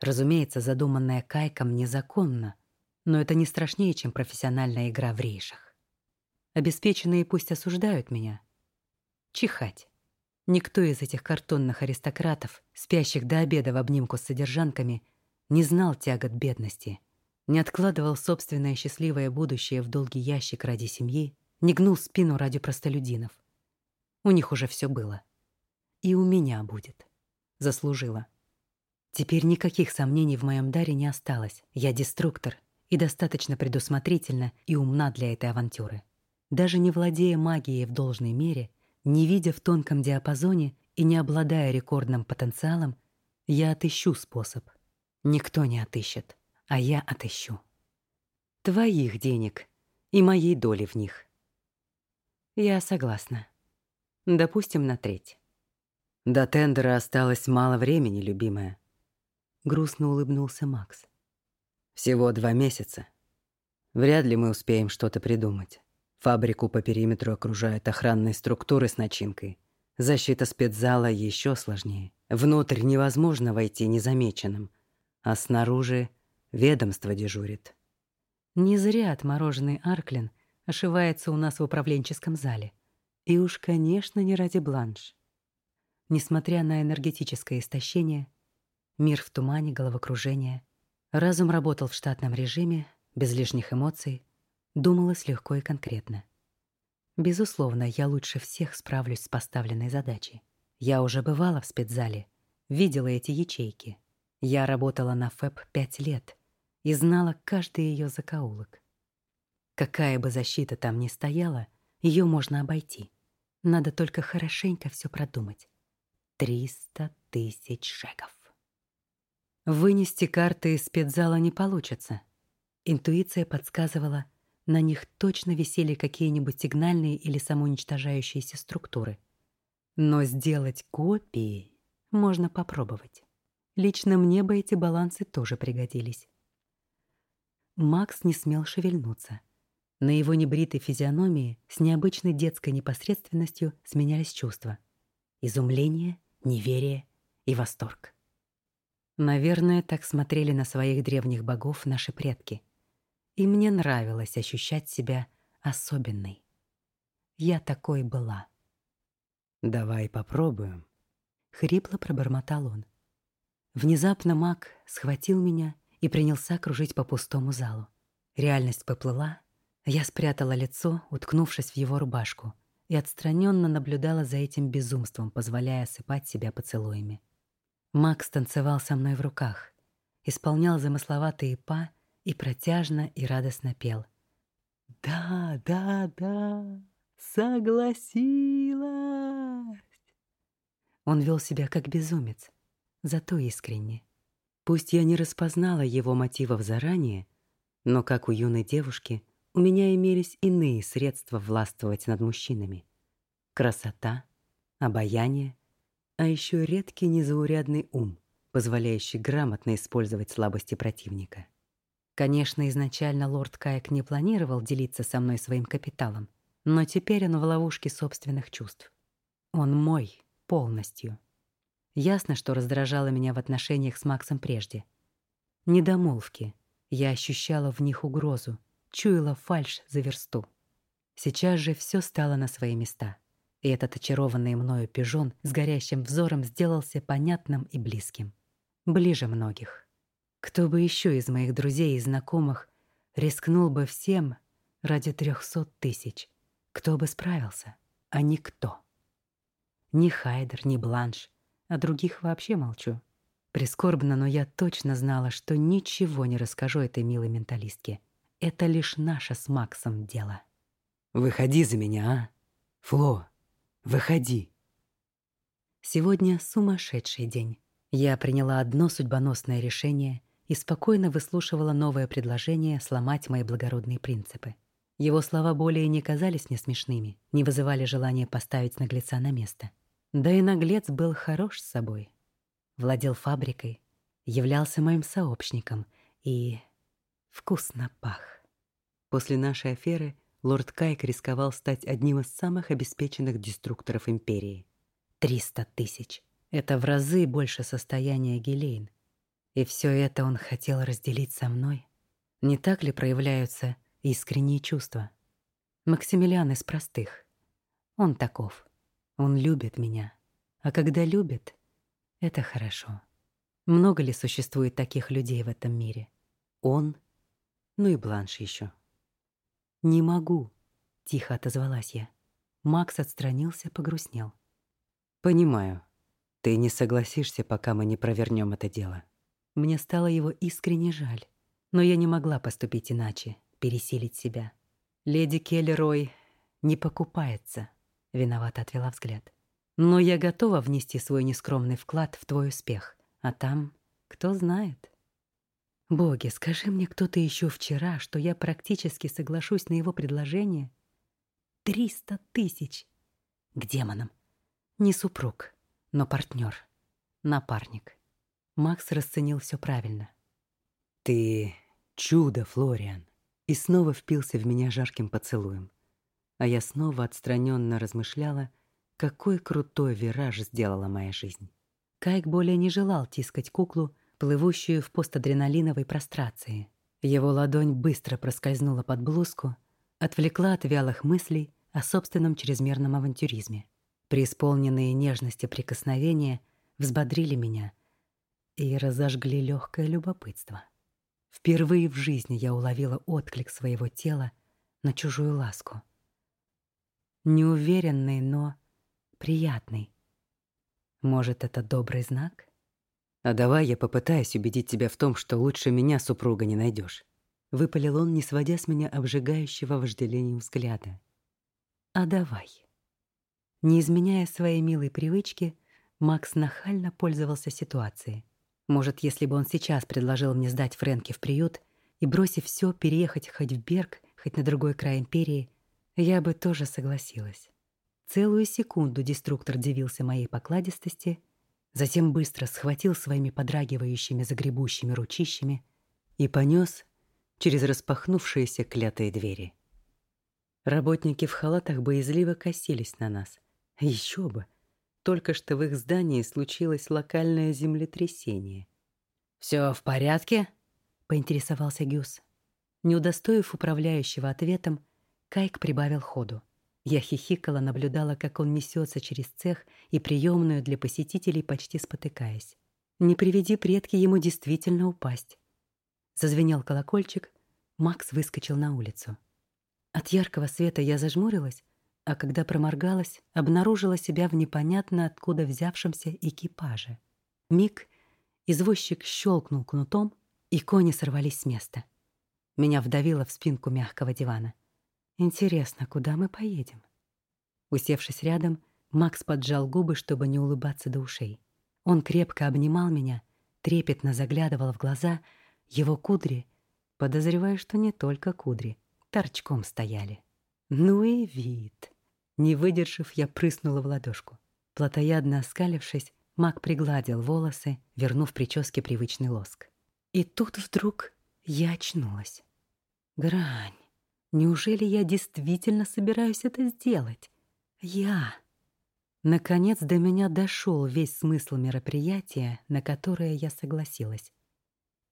Разумеется, задуманная Кайком незаконно, но это не страшнее, чем профессиональная игра в рейшах. Обеспеченные пусть осуждают меня. Чихать. Никто из этих картонных аристократов, спящих до обеда в обнимку с содержанками, не знал тягот бедности, не откладывал собственное счастливое будущее в долгий ящик ради семьи, не гнул спину ради простолюдинов. У них уже все было. И у меня будет. Заслужила. Теперь никаких сомнений в моем даре не осталось. Я деструктор и достаточно предусмотрительна и умна для этой авантюры. Даже не владея магией в должной мере, не видя в тонком диапазоне и не обладая рекордным потенциалом, я отыщу способ. Никто не отыщет, а я отыщу. Твоих денег и моей доли в них. Я согласна. Допустим, на треть. До тендера осталось мало времени, любимая. Грустно улыбнулся Макс. Всего два месяца. Вряд ли мы успеем что-то придумать. Фабрику по периметру окружают охранные структуры с начинкой. Защита спецзала еще сложнее. Внутрь невозможно войти незамеченным, а снаружи ведомство дежурит. Не зря отмороженный Арклин ошивается у нас в управленческом зале. И уж, конечно, не ради бланш. Несмотря на энергетическое истощение, мир в тумане, головокружение, разум работал в штатном режиме, без лишних эмоций, думалось легко и конкретно. Безусловно, я лучше всех справлюсь с поставленной задачей. Я уже бывала в спецзале, видела эти ячейки. Я работала на ФЭП пять лет и знала каждый ее закоулок. Какая бы защита там ни стояла, ее можно обойти. Надо только хорошенько все продумать. Триста тысяч шагов. Вынести карты из спецзала не получится. Интуиция подсказывала, на них точно висели какие-нибудь сигнальные или самоуничтожающиеся структуры. Но сделать копии можно попробовать. Лично мне бы эти балансы тоже пригодились. Макс не смел шевельнуться. На его небритой физиономии с необычной детской непосредственностью сменялись чувства. Изумление — неверие и восторг. Наверное, так смотрели на своих древних богов наши предки. И мне нравилось ощущать себя особенной. Я такой была. «Давай попробуем», — хрипло пробормотал он. Внезапно маг схватил меня и принялся кружить по пустому залу. Реальность поплыла, я спрятала лицо, уткнувшись в его рубашку, и отстраненно наблюдала за этим безумством, позволяя осыпать себя поцелуями. Макс танцевал со мной в руках, исполнял замысловатые па и протяжно и радостно пел. «Да, да, да, согласилась!» Он вел себя как безумец, зато искренне. Пусть я не распознала его мотивов заранее, но, как у юной девушки, у меня имелись иные средства властвовать над мужчинами. Красота, обаяние, а еще редкий незаурядный ум, позволяющий грамотно использовать слабости противника. Конечно, изначально лорд Каек не планировал делиться со мной своим капиталом, но теперь он в ловушке собственных чувств. Он мой полностью. Ясно, что раздражало меня в отношениях с Максом прежде. Недомолвки. Я ощущала в них угрозу, чуяла фальшь за версту. Сейчас же все стало на свои места, и этот очарованный мною пижон с горящим взором сделался понятным и близким. Ближе многих. Кто бы еще из моих друзей и знакомых рискнул бы всем ради трехсот тысяч? Кто бы справился? А никто. Ни Хайдер, ни Бланш, о других вообще молчу. Прискорбно, но я точно знала, что ничего не расскажу этой милой менталистке. Это лишь наше с Максом дело. «Выходи за меня, а? Фло, выходи!» Сегодня сумасшедший день. Я приняла одно судьбоносное решение и спокойно выслушивала новое предложение сломать мои благородные принципы. Его слова более не казались мне смешными, не вызывали желания поставить наглеца на место. Да и наглец был хорош с собой. Владел фабрикой, являлся моим сообщником и вкусно пах. После нашей аферы лорд Кайк рисковал стать одним из самых обеспеченных деструкторов империи. Триста тысяч. Это в разы больше состояния Гелейн. И все это он хотел разделить со мной. Не так ли проявляются искренние чувства? Максимилиан из простых. Он таков. Он любит меня. А когда любит, это хорошо. Много ли существует таких людей в этом мире? Он, ну и Бланш еще. «Не могу», — тихо отозвалась я. Макс отстранился, погрустнел. «Понимаю. Ты не согласишься, пока мы не провернем это дело». Мне стало его искренне жаль, но я не могла поступить иначе, пересилить себя. Леди Келлерой не покупается. Виновато отвела взгляд. Но я готова внести свой нескромный вклад в твой успех. А там, кто знает. Боги, скажи мне кто-то еще вчера, что я практически соглашусь на его предложение. Триста тысяч. К демонам. Не супруг, но партнер, напарник. Макс расценил все правильно. «Ты чудо, Флориан!» И снова впился в меня жарким поцелуем а я снова отстраненно размышляла, какой крутой вираж сделала моя жизнь. Кайк более не желал тискать куклу, плывущую в постадреналиновой прострации. Его ладонь быстро проскользнула под блузку, отвлекла от вялых мыслей о собственном чрезмерном авантюризме. Преисполненные нежности прикосновения взбодрили меня и разожгли легкое любопытство. Впервые в жизни я уловила отклик своего тела на чужую ласку — неуверенный, но приятный. Может, это добрый знак? А давай я попытаюсь убедить тебя в том, что лучше меня супруга не найдешь. Выпалил он, не сводя с меня обжигающего вожделением взгляда. А давай. Не изменяя своей милой привычки, Макс нахально пользовался ситуацией. Может, если бы он сейчас предложил мне сдать Фрэнки в приют и, бросив все, переехать хоть в Берг, хоть на другой край империи, я бы тоже согласилась. Целую секунду деструктор дивился моей покладистости, затем быстро схватил своими подрагивающими загребущими ручищами и понес через распахнувшиеся клятые двери. Работники в халатах боязливо косились на нас. Еще бы! Только что в их здании случилось локальное землетрясение. «Все в порядке?» — поинтересовался Гюс. Не удостоив управляющего ответом, Кайк прибавил ходу. Я хихикала, наблюдала, как он несется через цех и приемную для посетителей, почти спотыкаясь. Не приведи предки ему действительно упасть. Зазвенел колокольчик, Макс выскочил на улицу. От яркого света я зажмурилась, а когда проморгалась, обнаружила себя в непонятно откуда взявшемся экипаже. Миг извозчик щелкнул кнутом, и кони сорвались с места. Меня вдавило в спинку мягкого дивана. Интересно, куда мы поедем? Усевшись рядом, Макс поджал губы, чтобы не улыбаться до ушей. Он крепко обнимал меня, трепетно заглядывал в глаза, его кудри, подозревая, что не только кудри, торчком стояли. Ну и вид. Не выдержав, я прыснула в ладошку. Платоядно оскалившись, Мак пригладил волосы, вернув прическе привычный лоск. И тут вдруг я очнулась. Грань. Неужели я действительно собираюсь это сделать? Я. Наконец до меня дошел весь смысл мероприятия, на которое я согласилась.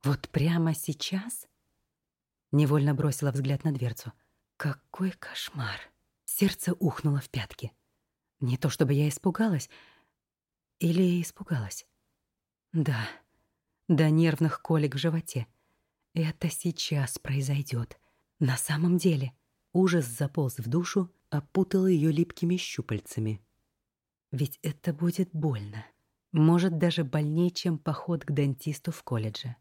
Вот прямо сейчас? Невольно бросила взгляд на дверцу. Какой кошмар. Сердце ухнуло в пятки. Не то чтобы я испугалась. Или испугалась. Да, до нервных колик в животе. Это сейчас произойдет. На самом деле ужас заполз в душу, опутал ее липкими щупальцами. Ведь это будет больно. Может, даже больнее, чем поход к дантисту в колледже.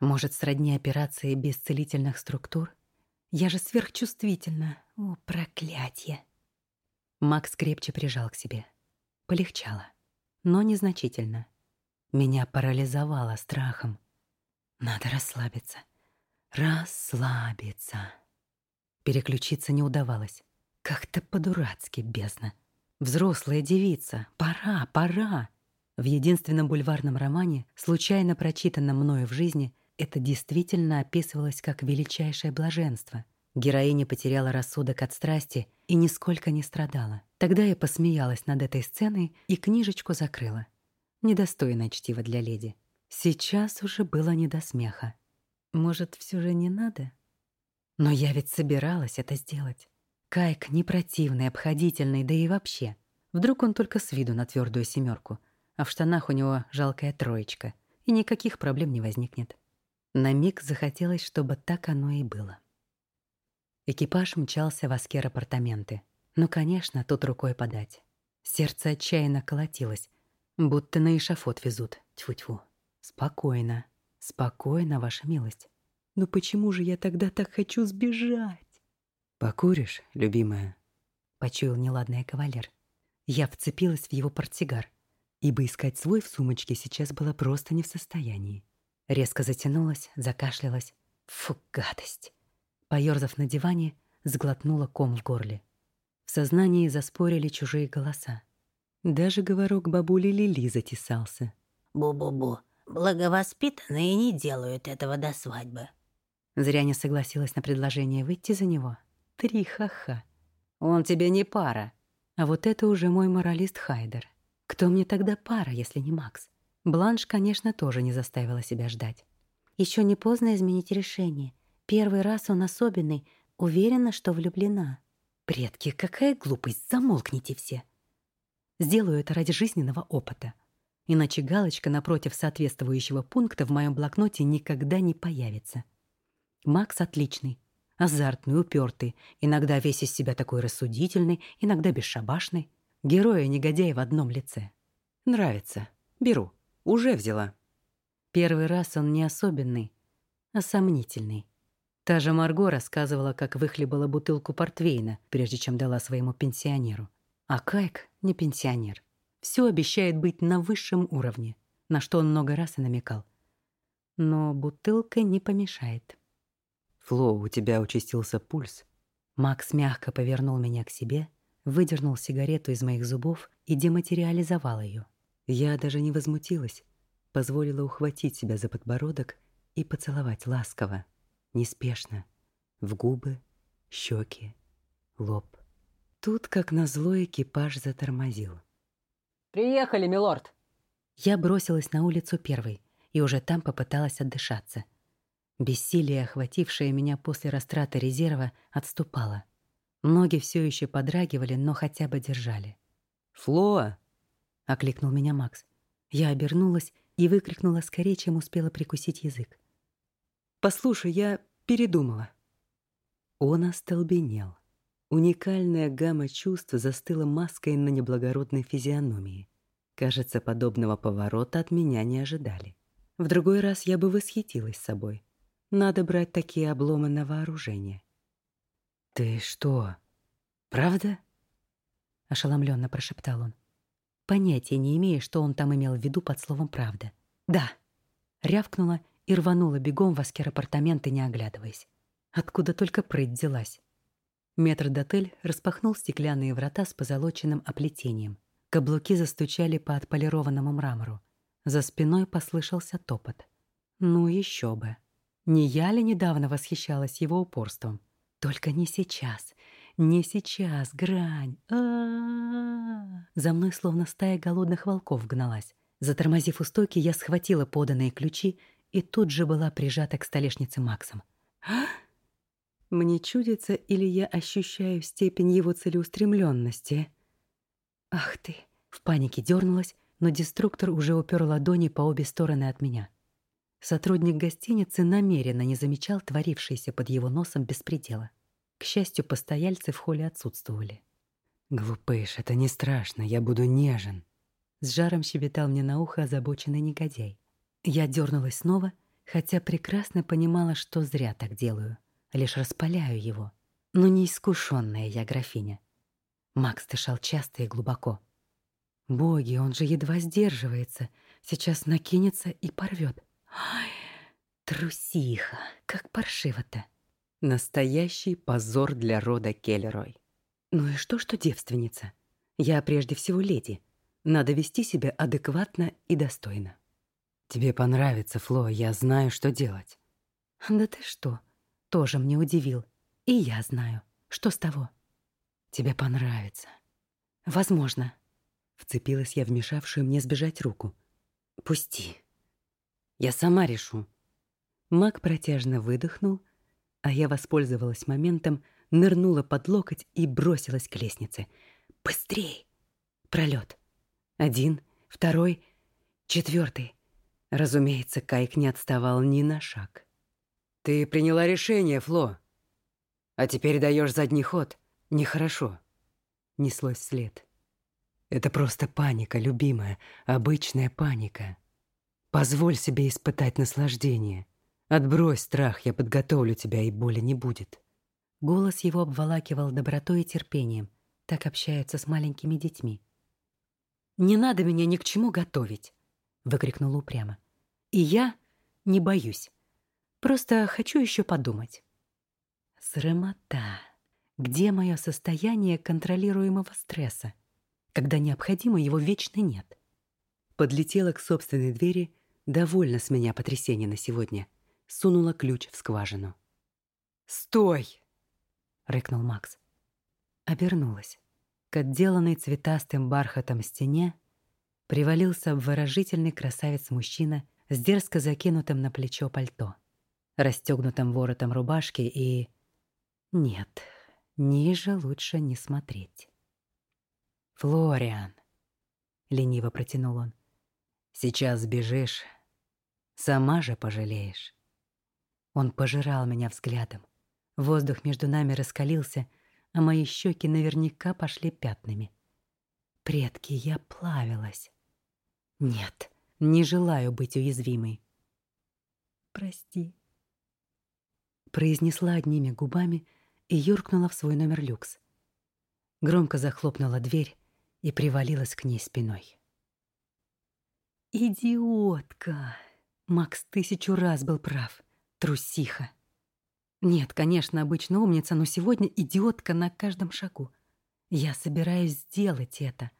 Может, сродни операции без целительных структур? Я же сверхчувствительна. О, проклятие. Макс крепче прижал к себе. Полегчало, но незначительно. Меня парализовало страхом. Надо расслабиться. Расслабиться. Переключиться не удавалось. Как-то по-дурацки бездна. Взрослая девица. Пора, пора. В единственном бульварном романе, случайно прочитанном мною в жизни, это действительно описывалось как величайшее блаженство. Героиня потеряла рассудок от страсти и нисколько не страдала. Тогда я посмеялась над этой сценой и книжечку закрыла. Недостойное чтиво для леди. Сейчас уже было не до смеха. Может, все же не надо? Но я ведь собиралась это сделать. Кайк не противный, обходительный, да и вообще. Вдруг он только с виду на твердую семерку, а в штанах у него жалкая троечка, и никаких проблем не возникнет. На миг захотелось, чтобы так оно и было. Экипаж мчался в Аскер апартаменты. Ну, конечно, тут рукой подать. Сердце отчаянно колотилось, будто на эшафот везут. Тьфу-тьфу. Спокойно. Спокойно, ваша милость. Но почему же я тогда так хочу сбежать? Покуришь, любимая? Почуял неладный кавалер. Я вцепилась в его портсигар, ибо искать свой в сумочке сейчас было просто не в состоянии. Резко затянулась, закашлялась. Фу, гадость. Поёрзав на диване, сглотнула ком в горле. В сознании заспорили чужие голоса. Даже говорок бабули Лили затесался. «Бу-бу-бу, Благовоспитанные не делают этого до свадьбы. Зря не согласилась на предложение выйти за него. Три ха-ха. Он тебе не пара. А вот это уже мой моралист Хайдер. Кто мне тогда пара, если не Макс? Бланш, конечно, тоже не заставила себя ждать. Еще не поздно изменить решение. Первый раз он особенный, уверена, что влюблена. Предки, какая глупость, замолкните все. Сделаю это ради жизненного опыта иначе галочка напротив соответствующего пункта в моем блокноте никогда не появится. Макс отличный, азартный, упертый, иногда весь из себя такой рассудительный, иногда бесшабашный. Героя негодяй в одном лице. Нравится. Беру. Уже взяла. Первый раз он не особенный, а сомнительный. Та же Марго рассказывала, как выхлебала бутылку портвейна, прежде чем дала своему пенсионеру. А Кайк не пенсионер. Все обещает быть на высшем уровне, на что он много раз и намекал. Но бутылка не помешает. «Фло, у тебя участился пульс». Макс мягко повернул меня к себе, выдернул сигарету из моих зубов и дематериализовал ее. Я даже не возмутилась, позволила ухватить себя за подбородок и поцеловать ласково, неспешно, в губы, щеки, лоб. Тут, как назло, экипаж затормозил. «Приехали, милорд!» Я бросилась на улицу первой и уже там попыталась отдышаться. Бессилие, охватившее меня после растраты резерва, отступало. Ноги все еще подрагивали, но хотя бы держали. «Флоа!» — окликнул меня Макс. Я обернулась и выкрикнула скорее, чем успела прикусить язык. «Послушай, я... передумала». Он остолбенел. Уникальная гамма чувств застыла маской на неблагородной физиономии. Кажется, подобного поворота от меня не ожидали. В другой раз я бы восхитилась собой. Надо брать такие обломы на вооружение. «Ты что, правда?» — ошеломленно прошептал он. Понятия не имея, что он там имел в виду под словом «правда». «Да», — рявкнула и рванула бегом в аскер-апартаменты, не оглядываясь. Откуда только прыть взялась. Метрдотель распахнул стеклянные врата с позолоченным оплетением. Каблуки застучали по отполированному мрамору. За спиной послышался топот. Ну еще бы. Не я ли недавно восхищалась его упорством? Только не сейчас. Не сейчас, грань. А, -а, а За мной словно стая голодных волков гналась. Затормозив у стойки, я схватила поданные ключи и тут же была прижата к столешнице Максом. «А?» Мне чудится, или я ощущаю степень его целеустремленности? Ах ты! В панике дернулась, но деструктор уже упер ладони по обе стороны от меня. Сотрудник гостиницы намеренно не замечал творившееся под его носом беспредела. К счастью, постояльцы в холле отсутствовали. «Глупыш, это не страшно, я буду нежен», — с жаром щебетал мне на ухо озабоченный негодяй. Я дернулась снова, хотя прекрасно понимала, что зря так делаю лишь распаляю его. Но неискушенная я графиня. Макс дышал часто и глубоко. Боги, он же едва сдерживается. Сейчас накинется и порвет. Ай, трусиха, как паршиво-то. Настоящий позор для рода Келлерой. Ну и что, что девственница? Я прежде всего леди. Надо вести себя адекватно и достойно. Тебе понравится, Фло, я знаю, что делать. Да ты что? Тоже мне удивил. И я знаю. Что с того? Тебе понравится. Возможно. Вцепилась я в мешавшую мне сбежать руку. Пусти. Я сама решу. Мак протяжно выдохнул, а я воспользовалась моментом, нырнула под локоть и бросилась к лестнице. Быстрей! Пролет. Один, второй, четвертый. Разумеется, Кайк не отставал ни на шаг. Ты приняла решение, Фло. А теперь даешь задний ход. Нехорошо. Неслось вслед. Это просто паника, любимая, обычная паника. Позволь себе испытать наслаждение. Отбрось страх, я подготовлю тебя, и боли не будет. Голос его обволакивал добротой и терпением. Так общаются с маленькими детьми. «Не надо меня ни к чему готовить!» — выкрикнула упрямо. «И я не боюсь. Просто хочу еще подумать. Срамота. Где мое состояние контролируемого стресса, когда необходимо его вечно нет? Подлетела к собственной двери, довольно с меня потрясение на сегодня, сунула ключ в скважину. «Стой!» — рыкнул Макс. Обернулась. К отделанной цветастым бархатом стене привалился обворожительный красавец-мужчина с дерзко закинутым на плечо пальто расстегнутым воротом рубашки и... Нет, ниже лучше не смотреть. «Флориан», — лениво протянул он, — «сейчас сбежишь, сама же пожалеешь». Он пожирал меня взглядом. Воздух между нами раскалился, а мои щеки наверняка пошли пятнами. Предки, я плавилась. Нет, не желаю быть уязвимой. «Прости», произнесла одними губами и юркнула в свой номер люкс. Громко захлопнула дверь и привалилась к ней спиной. «Идиотка!» Макс тысячу раз был прав. Трусиха. Нет, конечно, обычно умница, но сегодня идиотка на каждом шагу. Я собираюсь сделать это.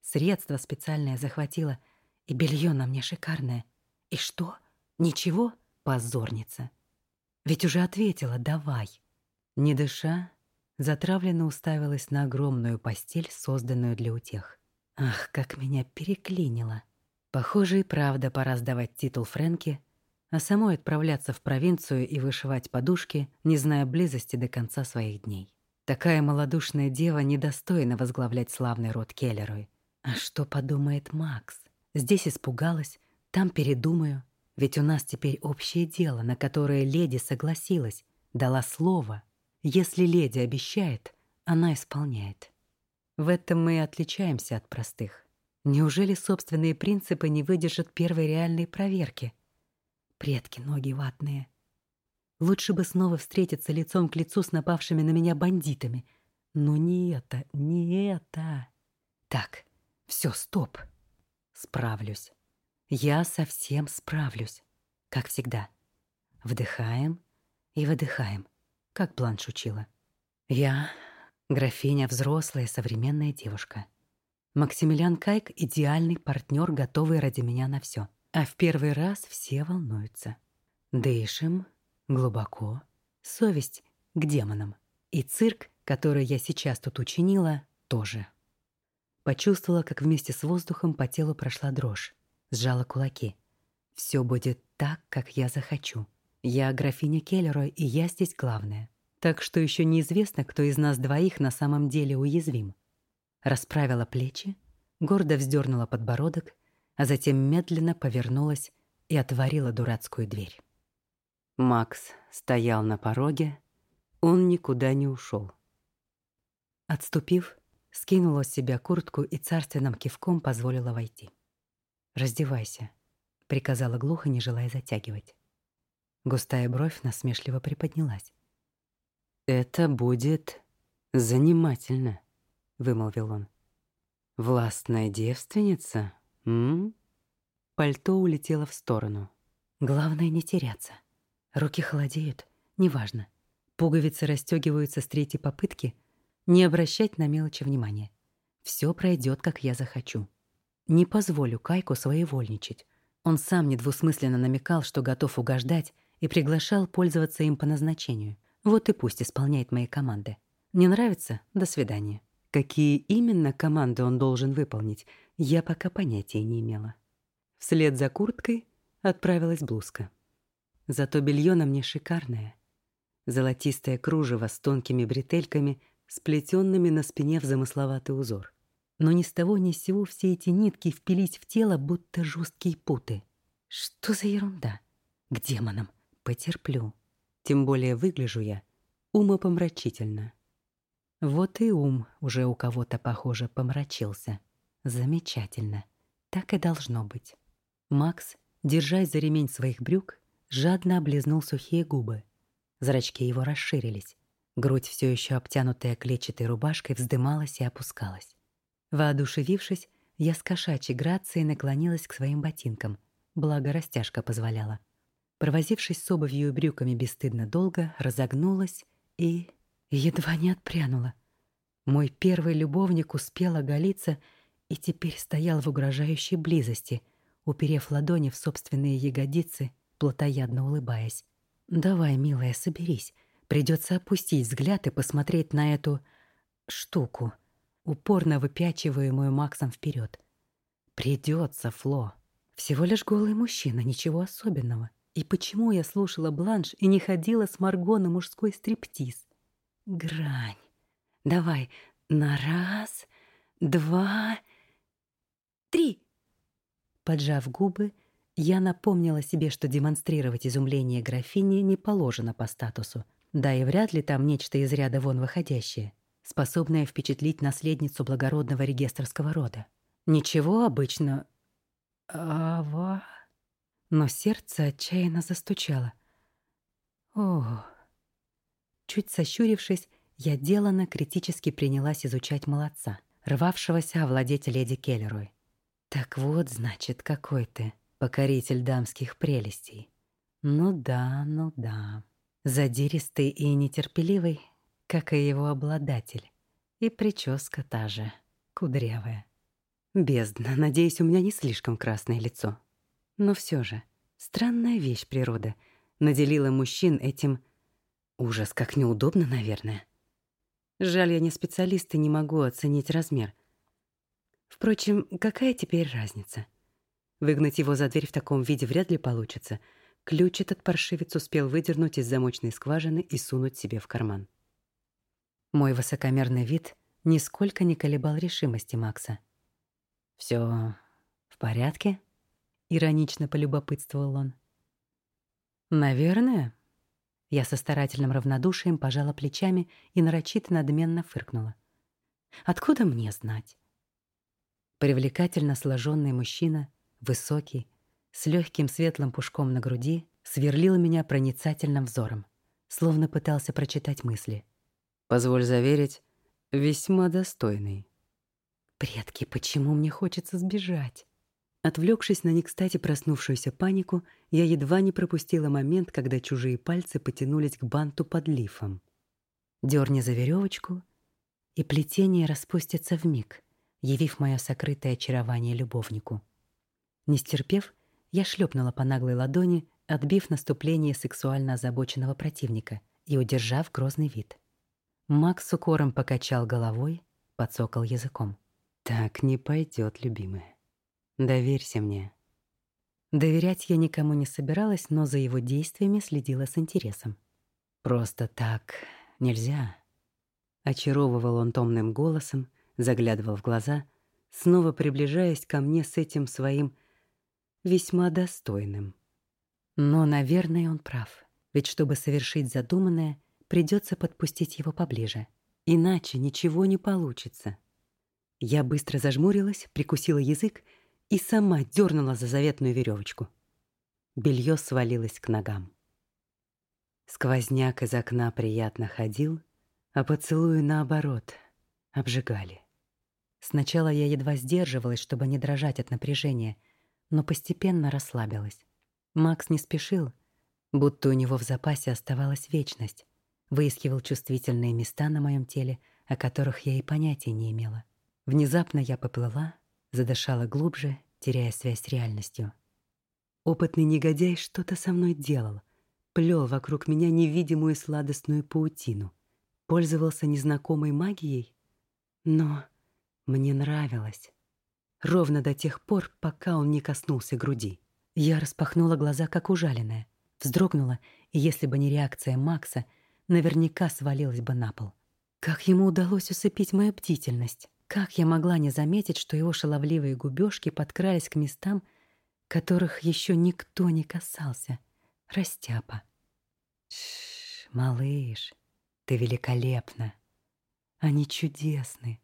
Средство специальное захватила, и белье на мне шикарное. И что? Ничего? Позорница. Ведь уже ответила «давай». Не дыша, затравленно уставилась на огромную постель, созданную для утех. Ах, как меня переклинило. Похоже, и правда пора сдавать титул Фрэнки, а самой отправляться в провинцию и вышивать подушки, не зная близости до конца своих дней. Такая малодушная дева недостойна возглавлять славный род Келлерой. А что подумает Макс? Здесь испугалась, там передумаю. Ведь у нас теперь общее дело, на которое леди согласилась, дала слово. Если леди обещает, она исполняет. В этом мы и отличаемся от простых. Неужели собственные принципы не выдержат первой реальной проверки? Предки ноги ватные. Лучше бы снова встретиться лицом к лицу с напавшими на меня бандитами. Но не это, не это. Так, все, стоп. Справлюсь. Я совсем справлюсь. Как всегда. Вдыхаем и выдыхаем, как Бланш учила. Я графиня взрослая, современная девушка. Максимилиан Кайк — идеальный партнер, готовый ради меня на все. А в первый раз все волнуются. Дышим глубоко. Совесть к демонам. И цирк, который я сейчас тут учинила, тоже. Почувствовала, как вместе с воздухом по телу прошла дрожь. Сжала кулаки. Все будет так, как я захочу. Я графиня Келлерой, и я здесь главная. Так что еще неизвестно, кто из нас двоих на самом деле уязвим. Расправила плечи, гордо вздернула подбородок, а затем медленно повернулась и отворила дурацкую дверь. Макс стоял на пороге, он никуда не ушел. Отступив, скинула с себя куртку и царственным кивком позволила войти. «Раздевайся», — приказала глухо, не желая затягивать. Густая бровь насмешливо приподнялась. «Это будет занимательно», — вымолвил он. «Властная девственница? М?», Пальто улетело в сторону. «Главное не теряться. Руки холодеют, неважно. Пуговицы расстегиваются с третьей попытки, не обращать на мелочи внимания. Все пройдет, как я захочу. Не позволю Кайку своевольничать. Он сам недвусмысленно намекал, что готов угождать, и приглашал пользоваться им по назначению. Вот и пусть исполняет мои команды. Не нравится — до свидания. Какие именно команды он должен выполнить, я пока понятия не имела. Вслед за курткой отправилась блузка. Зато белье на мне шикарное. Золотистое кружево с тонкими бретельками — сплетенными на спине в замысловатый узор. Но ни с того ни с сего все эти нитки впились в тело, будто жесткие путы. Что за ерунда? К демонам. Потерплю. Тем более выгляжу я умопомрачительно. Вот и ум уже у кого-то, похоже, помрачился. Замечательно. Так и должно быть. Макс, держась за ремень своих брюк, жадно облизнул сухие губы. Зрачки его расширились. Грудь, все еще обтянутая клетчатой рубашкой, вздымалась и опускалась. Воодушевившись, я с кошачьей грацией наклонилась к своим ботинкам, благо растяжка позволяла. Провозившись с обувью и брюками бесстыдно долго, разогнулась и... едва не отпрянула. Мой первый любовник успел оголиться и теперь стоял в угрожающей близости, уперев ладони в собственные ягодицы, плотоядно улыбаясь. «Давай, милая, соберись. Придется опустить взгляд и посмотреть на эту штуку, упорно выпячиваемую Максом вперед. Придется, Фло. Всего лишь голый мужчина, ничего особенного. И почему я слушала Бланш и не ходила с Марго на мужской стриптиз? Грань. Давай, на раз, два, три. Поджав губы, я напомнила себе, что демонстрировать изумление графини не положено по статусу. Да и вряд ли там нечто из ряда вон выходящее, способное впечатлить наследницу благородного регистрского рода. Ничего обычно... Ава... Но сердце отчаянно застучало. О, Чуть сощурившись, я делано критически принялась изучать молодца, рвавшегося овладеть леди Келлерой. Так вот, значит, какой ты, покоритель дамских прелестей. Ну да, ну да задиристый и нетерпеливый, как и его обладатель. И прическа та же, кудрявая. Бездна, надеюсь, у меня не слишком красное лицо. Но все же, странная вещь природа наделила мужчин этим... Ужас, как неудобно, наверное. Жаль, я не специалист и не могу оценить размер. Впрочем, какая теперь разница? Выгнать его за дверь в таком виде вряд ли получится — Ключ этот паршивец успел выдернуть из замочной скважины и сунуть себе в карман. Мой высокомерный вид нисколько не колебал решимости Макса. «Всё в порядке?» — иронично полюбопытствовал он. Наверное. Я со старательным равнодушием пожала плечами и нарочито надменно фыркнула. Откуда мне знать? Привлекательно сложенный мужчина, высокий, с легким светлым пушком на груди, сверлил меня проницательным взором, словно пытался прочитать мысли. Позволь заверить, весьма достойный. Предки, почему мне хочется сбежать? Отвлекшись на не кстати проснувшуюся панику, я едва не пропустила момент, когда чужие пальцы потянулись к банту под лифом. Дёрни за веревочку, и плетение распустится в миг, явив мое сокрытое очарование любовнику. Не стерпев, я шлепнула по наглой ладони, отбив наступление сексуально озабоченного противника и удержав грозный вид. Макс укором покачал головой, подсокал языком. «Так не пойдет, любимая. Доверься мне». Доверять я никому не собиралась, но за его действиями следила с интересом. «Просто так нельзя». Очаровывал он томным голосом, заглядывал в глаза, снова приближаясь ко мне с этим своим весьма достойным. Но, наверное, он прав. Ведь чтобы совершить задуманное, придется подпустить его поближе. Иначе ничего не получится. Я быстро зажмурилась, прикусила язык и сама дернула за заветную веревочку. Белье свалилось к ногам. Сквозняк из окна приятно ходил, а поцелуи наоборот обжигали. Сначала я едва сдерживалась, чтобы не дрожать от напряжения, но постепенно расслабилась. Макс не спешил, будто у него в запасе оставалась вечность, выискивал чувствительные места на моем теле, о которых я и понятия не имела. Внезапно я поплыла, задышала глубже, теряя связь с реальностью. Опытный негодяй что-то со мной делал, плел вокруг меня невидимую сладостную паутину, пользовался незнакомой магией, но мне нравилось. Ровно до тех пор, пока он не коснулся груди. Я распахнула глаза, как ужаленная, вздрогнула, и если бы не реакция Макса, наверняка свалилась бы на пол. Как ему удалось усыпить мою бдительность? Как я могла не заметить, что его шаловливые губёшки подкрались к местам, которых еще никто не касался? Растяпа. Шш, малыш, ты великолепна. Они чудесны.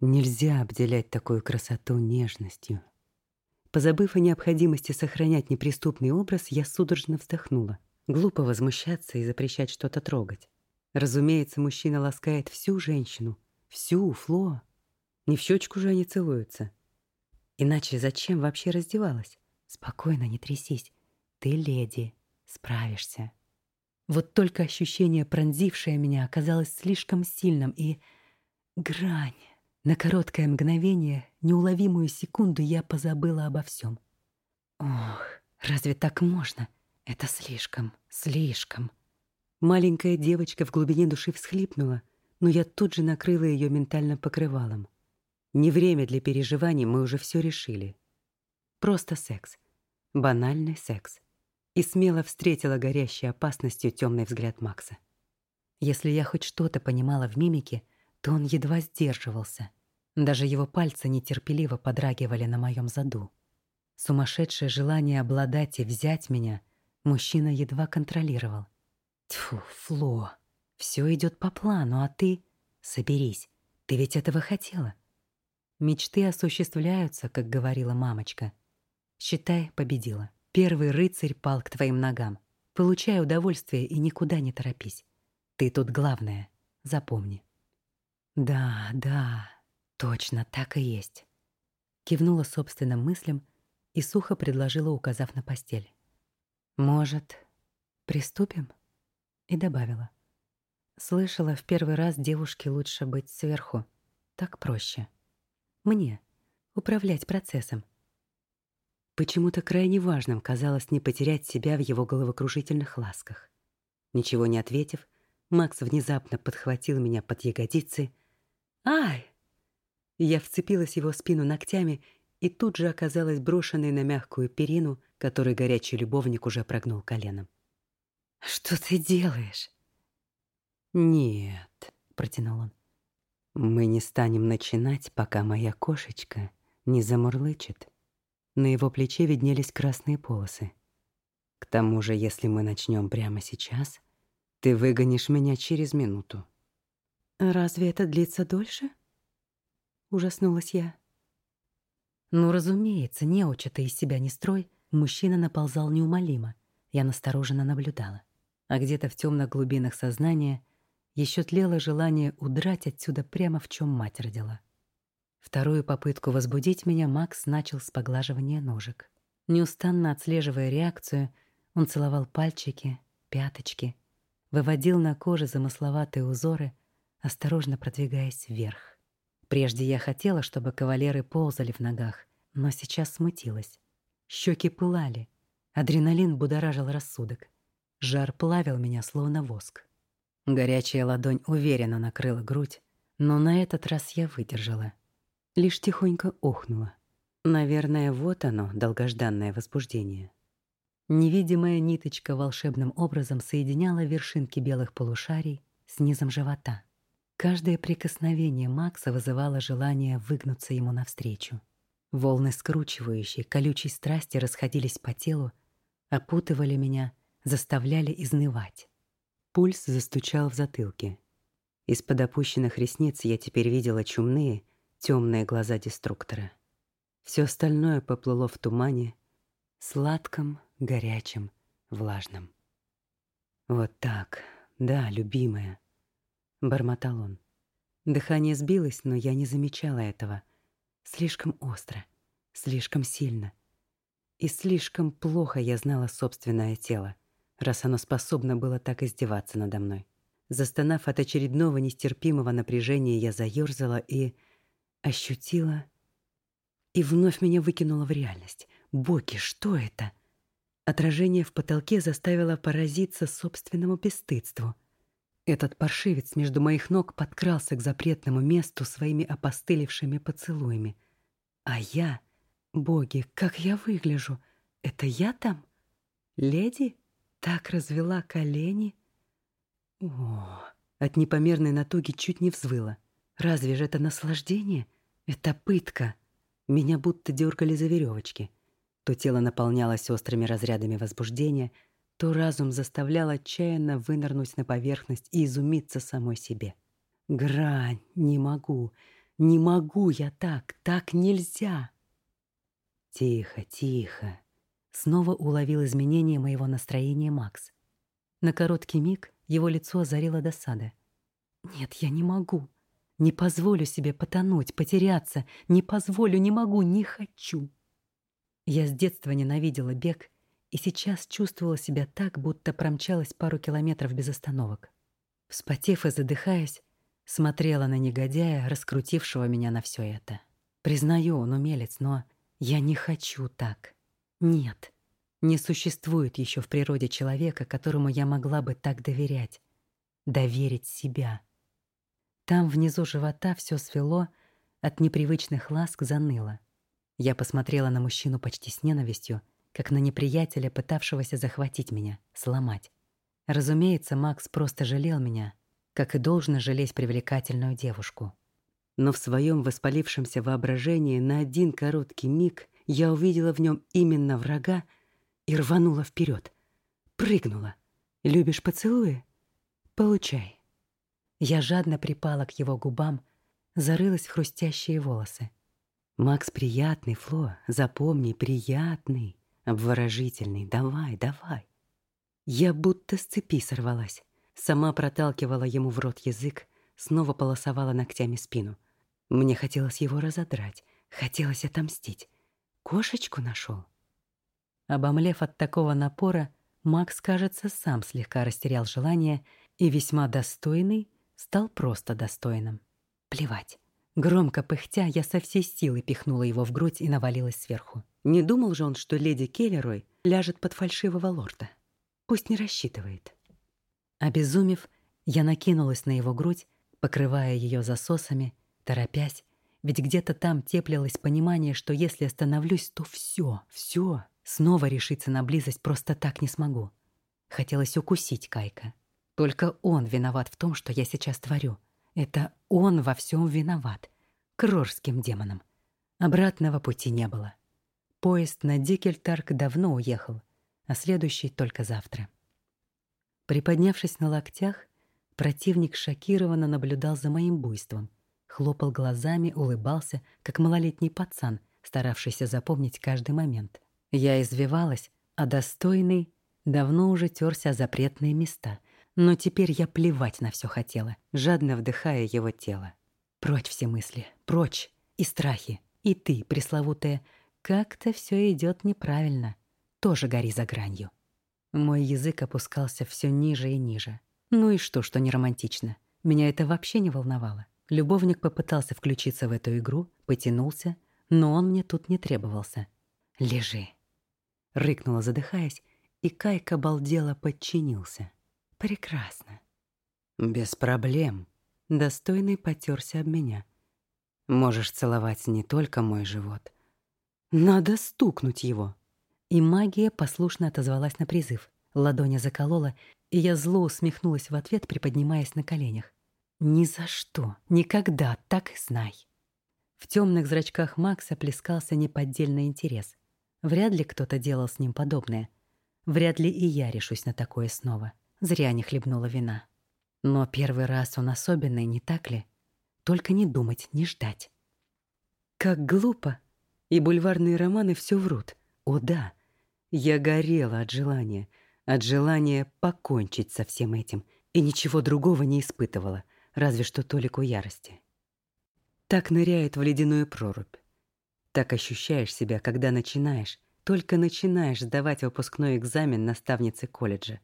Нельзя обделять такую красоту нежностью. Позабыв о необходимости сохранять неприступный образ, я судорожно вздохнула. Глупо возмущаться и запрещать что-то трогать. Разумеется, мужчина ласкает всю женщину, Всю, Фло. Не в щечку же они целуются. Иначе зачем вообще раздевалась? Спокойно, не трясись. Ты леди, справишься. Вот только ощущение, пронзившее меня, оказалось слишком сильным, и... Грань. На короткое мгновение, неуловимую секунду, я позабыла обо всем. Ох, разве так можно? Это слишком, слишком. Маленькая девочка в глубине души всхлипнула — но я тут же накрыла ее ментальным покрывалом. Не время для переживаний, мы уже все решили. Просто секс. Банальный секс. И смело встретила горящей опасностью темный взгляд Макса. Если я хоть что-то понимала в мимике, то он едва сдерживался. Даже его пальцы нетерпеливо подрагивали на моем заду. Сумасшедшее желание обладать и взять меня мужчина едва контролировал. Тьфу, Фло. Все идет по плану, а ты... Соберись, ты ведь этого хотела. Мечты осуществляются, как говорила мамочка. Считай, победила. Первый рыцарь пал к твоим ногам. Получай удовольствие и никуда не торопись. Ты тут главное, запомни. Да, да, точно, так и есть. Кивнула собственным мыслям и сухо предложила, указав на постель. Может, приступим? И добавила. Слышала, в первый раз девушке лучше быть сверху. Так проще. Мне управлять процессом. Почему-то крайне важным казалось не потерять себя в его головокружительных ласках. Ничего не ответив, Макс внезапно подхватил меня под ягодицы. «Ай!» Я вцепилась его спину ногтями и тут же оказалась брошенной на мягкую перину, которую горячий любовник уже прогнул коленом. «Что ты делаешь?» «Нет», — протянул он. «Мы не станем начинать, пока моя кошечка не замурлычет». На его плече виднелись красные полосы. К тому же, если мы начнем прямо сейчас, ты выгонишь меня через минуту. Разве это длится дольше? Ужаснулась я. Ну, разумеется, неуча-то из себя не строй, мужчина наползал неумолимо. Я настороженно наблюдала. А где-то в темных глубинах сознания еще тлело желание удрать отсюда прямо в чем мать родила. Вторую попытку возбудить меня Макс начал с поглаживания ножек. Неустанно отслеживая реакцию, он целовал пальчики, пяточки, выводил на коже замысловатые узоры, осторожно продвигаясь вверх. Прежде я хотела, чтобы кавалеры ползали в ногах, но сейчас смутилась. Щеки пылали, адреналин будоражил рассудок. Жар плавил меня, словно воск. Горячая ладонь уверенно накрыла грудь, но на этот раз я выдержала — лишь тихонько охнула. Наверное, вот оно, долгожданное возбуждение. Невидимая ниточка волшебным образом соединяла вершинки белых полушарий с низом живота. Каждое прикосновение Макса вызывало желание выгнуться ему навстречу. Волны скручивающей, колючей страсти расходились по телу, опутывали меня, заставляли изнывать. Пульс застучал в затылке. Из-под опущенных ресниц я теперь видела чумные, темные глаза деструктора. Все остальное поплыло в тумане, сладком, горячем, влажном. «Вот так, да, любимая», — бормотал он. Дыхание сбилось, но я не замечала этого. Слишком остро, слишком сильно. И слишком плохо я знала собственное тело, раз оно способно было так издеваться надо мной. Застонав от очередного нестерпимого напряжения, я заёрзала и ощутила и вновь меня выкинуло в реальность. Боги, что это? Отражение в потолке заставило поразиться собственному бесстыдству. Этот паршивец между моих ног подкрался к запретному месту своими опостылевшими поцелуями. А я... Боги, как я выгляжу! Это я там? Леди? Так развела колени? О, от непомерной натуги чуть не взвыла. Разве же это наслаждение? Это пытка. Меня будто дергали за веревочки. То тело наполнялось острыми разрядами возбуждения, то разум заставлял отчаянно вынырнуть на поверхность и изумиться самой себе. Грань, не могу, не могу я так, так нельзя. Тихо, тихо. Снова уловил изменение моего настроения Макс. На короткий миг его лицо озарило досада. Нет, я не могу. Не позволю себе потонуть, потеряться. Не позволю, не могу, не хочу. Я с детства ненавидела бег и сейчас чувствовала себя так, будто промчалась пару километров без остановок. Вспотев и задыхаясь, смотрела на негодяя, раскрутившего меня на все это. Признаю, он умелец, но я не хочу так. Нет, не существует еще в природе человека, которому я могла бы так доверять. Доверить себя — там внизу живота все свело, от непривычных ласк заныло. Я посмотрела на мужчину почти с ненавистью, как на неприятеля, пытавшегося захватить меня, сломать. Разумеется, Макс просто жалел меня, как и должно жалеть привлекательную девушку. Но в своем воспалившемся воображении на один короткий миг я увидела в нем именно врага и рванула вперед, Прыгнула. «Любишь поцелуи? Получай». Я жадно припала к его губам, зарылась в хрустящие волосы. «Макс приятный, Фло, запомни, приятный, обворожительный, давай, давай». Я будто с цепи сорвалась, сама проталкивала ему в рот язык, снова полосовала ногтями спину. Мне хотелось его разодрать, хотелось отомстить. Кошечку нашел. Обомлев от такого напора, Макс, кажется, сам слегка растерял желание и весьма достойный стал просто достойным. Плевать. Громко пыхтя, я со всей силы пихнула его в грудь и навалилась сверху. Не думал же он, что леди Келлерой ляжет под фальшивого лорда. Пусть не рассчитывает. Обезумев, я накинулась на его грудь, покрывая ее засосами, торопясь, ведь где-то там теплилось понимание, что если остановлюсь, то все, все, снова решиться на близость просто так не смогу. Хотелось укусить Кайка. Только он виноват в том, что я сейчас творю. Это он во всем виноват. Крорским демоном. Обратного пути не было. Поезд на Дикельтарк давно уехал. а следующий только завтра. Приподнявшись на локтях, противник шокированно наблюдал за моим буйством, хлопал глазами, улыбался, как малолетний пацан, старавшийся запомнить каждый момент. Я извивалась, а достойный давно уже терся о запретные места, но теперь я плевать на все хотела, жадно вдыхая его тело. Прочь все мысли, прочь и страхи. И ты, пресловутая, как-то все идет неправильно. Тоже гори за гранью. Мой язык опускался все ниже и ниже. Ну и что, что не романтично? Меня это вообще не волновало. Любовник попытался включиться в эту игру, потянулся, но он мне тут не требовался. «Лежи!» Рыкнула, задыхаясь, и Кайк обалдело подчинился. «Прекрасно!» «Без проблем!» Достойный потерся об меня. «Можешь целовать не только мой живот. Надо стукнуть его!» И магия послушно отозвалась на призыв. Ладоня заколола, и я зло усмехнулась в ответ, приподнимаясь на коленях. «Ни за что, никогда, так и знай!» В темных зрачках Макса плескался неподдельный интерес. Вряд ли кто-то делал с ним подобное. Вряд ли и я решусь на такое снова. Зря не хлебнула вина. Но первый раз он особенный, не так ли? Только не думать, не ждать. Как глупо! И бульварные романы все врут. О да, я горела от желания, от желания покончить со всем этим, и ничего другого не испытывала, разве что толику ярости. Так ныряет в ледяную прорубь. Так ощущаешь себя, когда начинаешь, только начинаешь сдавать выпускной экзамен наставницы колледжа.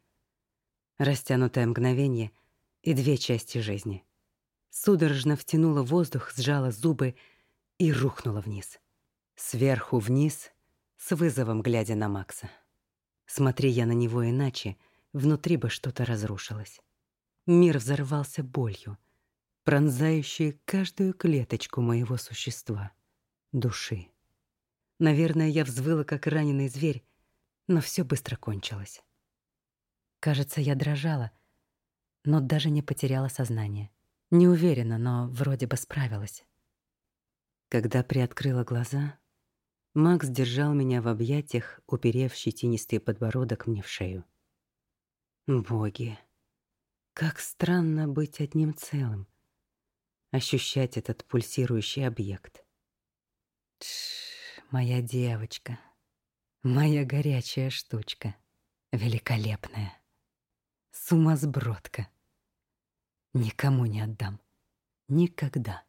Растянутое мгновение и две части жизни. Судорожно втянула воздух, сжала зубы и рухнула вниз. Сверху вниз, с вызовом глядя на Макса. Смотри я на него иначе, внутри бы что-то разрушилось. Мир взорвался болью, пронзающей каждую клеточку моего существа, души. Наверное, я взвыла, как раненый зверь, но все быстро кончилось. Кажется, я дрожала, но даже не потеряла сознание. Не уверена, но вроде бы справилась. Когда приоткрыла глаза, Макс держал меня в объятиях, уперев щетинистый подбородок мне в шею. Боги, как странно быть одним целым, ощущать этот пульсирующий объект. Тш, моя девочка, моя горячая штучка, великолепная, сумасбродка. Никому не отдам. Никогда.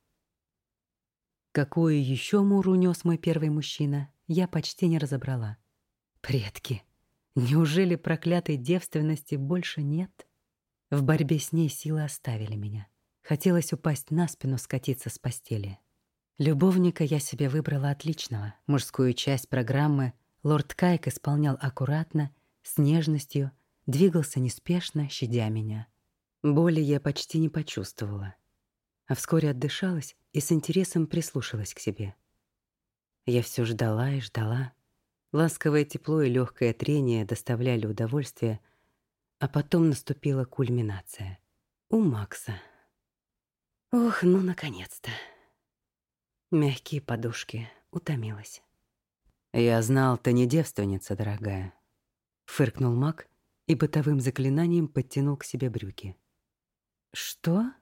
Какую еще муру нес мой первый мужчина, я почти не разобрала. Предки, неужели проклятой девственности больше нет? В борьбе с ней силы оставили меня. Хотелось упасть на спину, скатиться с постели. Любовника я себе выбрала отличного. Мужскую часть программы лорд Кайк исполнял аккуратно, с нежностью, двигался неспешно, щадя меня. Боли я почти не почувствовала а вскоре отдышалась и с интересом прислушалась к себе. Я все ждала и ждала. Ласковое тепло и легкое трение доставляли удовольствие, а потом наступила кульминация. У Макса. Ох, ну, наконец-то. Мягкие подушки. Утомилась. «Я знал, ты не девственница, дорогая», — фыркнул Мак и бытовым заклинанием подтянул к себе брюки. «Что?»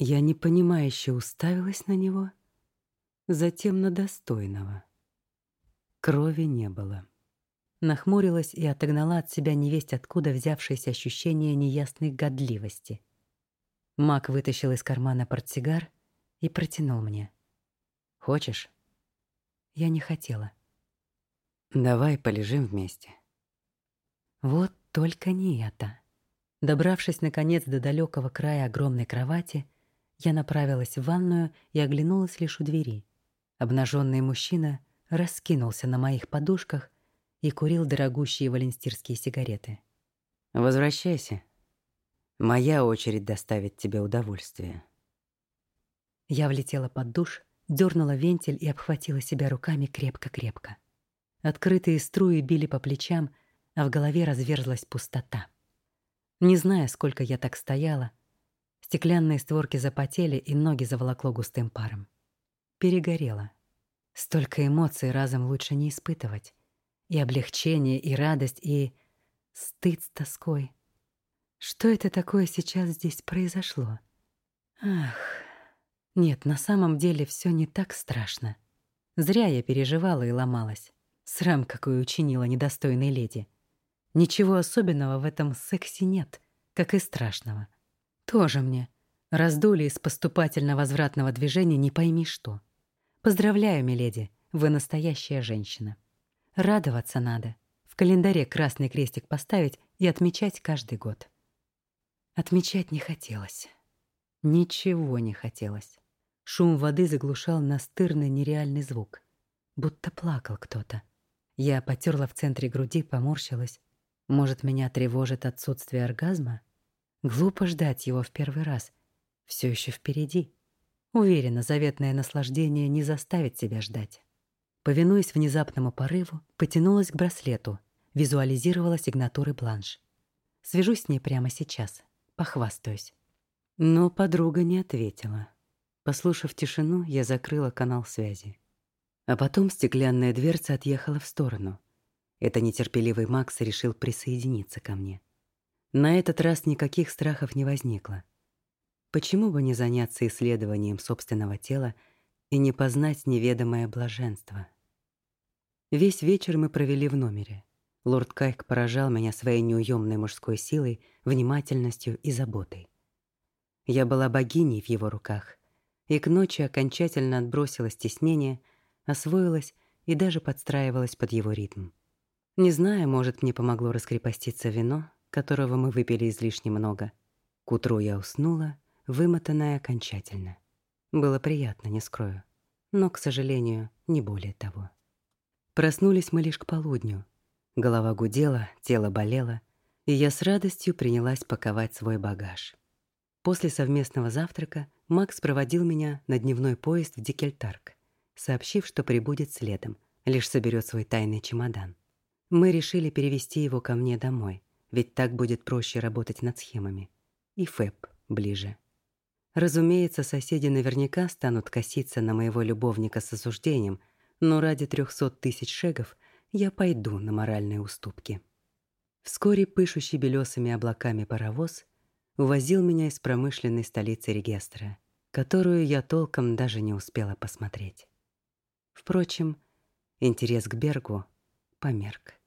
Я непонимающе уставилась на него, затем на достойного. Крови не было. Нахмурилась и отогнала от себя невесть откуда взявшееся ощущение неясной годливости. Мак вытащил из кармана портсигар и протянул мне. «Хочешь?» Я не хотела. «Давай полежим вместе». Вот только не это. Добравшись, наконец, до далекого края огромной кровати, я направилась в ванную и оглянулась лишь у двери. Обнаженный мужчина раскинулся на моих подушках и курил дорогущие валенстирские сигареты. «Возвращайся. Моя очередь доставить тебе удовольствие». Я влетела под душ, дернула вентиль и обхватила себя руками крепко-крепко. Открытые струи били по плечам, а в голове разверзлась пустота. Не зная, сколько я так стояла, Стеклянные створки запотели, и ноги заволокло густым паром. Перегорело. Столько эмоций разом лучше не испытывать. И облегчение, и радость, и стыд с тоской. Что это такое сейчас здесь произошло? Ах, нет, на самом деле все не так страшно. Зря я переживала и ломалась. Срам, какой учинила недостойной леди. Ничего особенного в этом сексе нет, как и страшного. Тоже мне. Раздули из поступательно-возвратного движения не пойми что. Поздравляю, миледи, вы настоящая женщина. Радоваться надо. В календаре красный крестик поставить и отмечать каждый год. Отмечать не хотелось. Ничего не хотелось. Шум воды заглушал настырный нереальный звук. Будто плакал кто-то. Я потерла в центре груди, поморщилась. Может, меня тревожит отсутствие оргазма? Глупо ждать его в первый раз. Все еще впереди. Уверена, заветное наслаждение не заставит себя ждать. Повинуясь внезапному порыву, потянулась к браслету, визуализировала сигнатуры бланш. Свяжусь с ней прямо сейчас, похвастаюсь. Но подруга не ответила. Послушав тишину, я закрыла канал связи. А потом стеклянная дверца отъехала в сторону. Это нетерпеливый Макс решил присоединиться ко мне. На этот раз никаких страхов не возникло. Почему бы не заняться исследованием собственного тела и не познать неведомое блаженство? Весь вечер мы провели в номере. Лорд Кайк поражал меня своей неуемной мужской силой, внимательностью и заботой. Я была богиней в его руках, и к ночи окончательно отбросила стеснение, освоилась и даже подстраивалась под его ритм. Не знаю, может, мне помогло раскрепоститься вино, которого мы выпили излишне много. К утру я уснула, вымотанная окончательно. Было приятно, не скрою, но, к сожалению, не более того. Проснулись мы лишь к полудню. Голова гудела, тело болело, и я с радостью принялась паковать свой багаж. После совместного завтрака Макс проводил меня на дневной поезд в Дикельтарк, сообщив, что прибудет следом, лишь соберет свой тайный чемодан. Мы решили перевести его ко мне домой, ведь так будет проще работать над схемами. И ФЭП ближе. Разумеется, соседи наверняка станут коситься на моего любовника с осуждением, но ради трехсот тысяч шегов я пойду на моральные уступки. Вскоре пышущий белесыми облаками паровоз увозил меня из промышленной столицы Регестра, которую я толком даже не успела посмотреть. Впрочем, интерес к Бергу померк.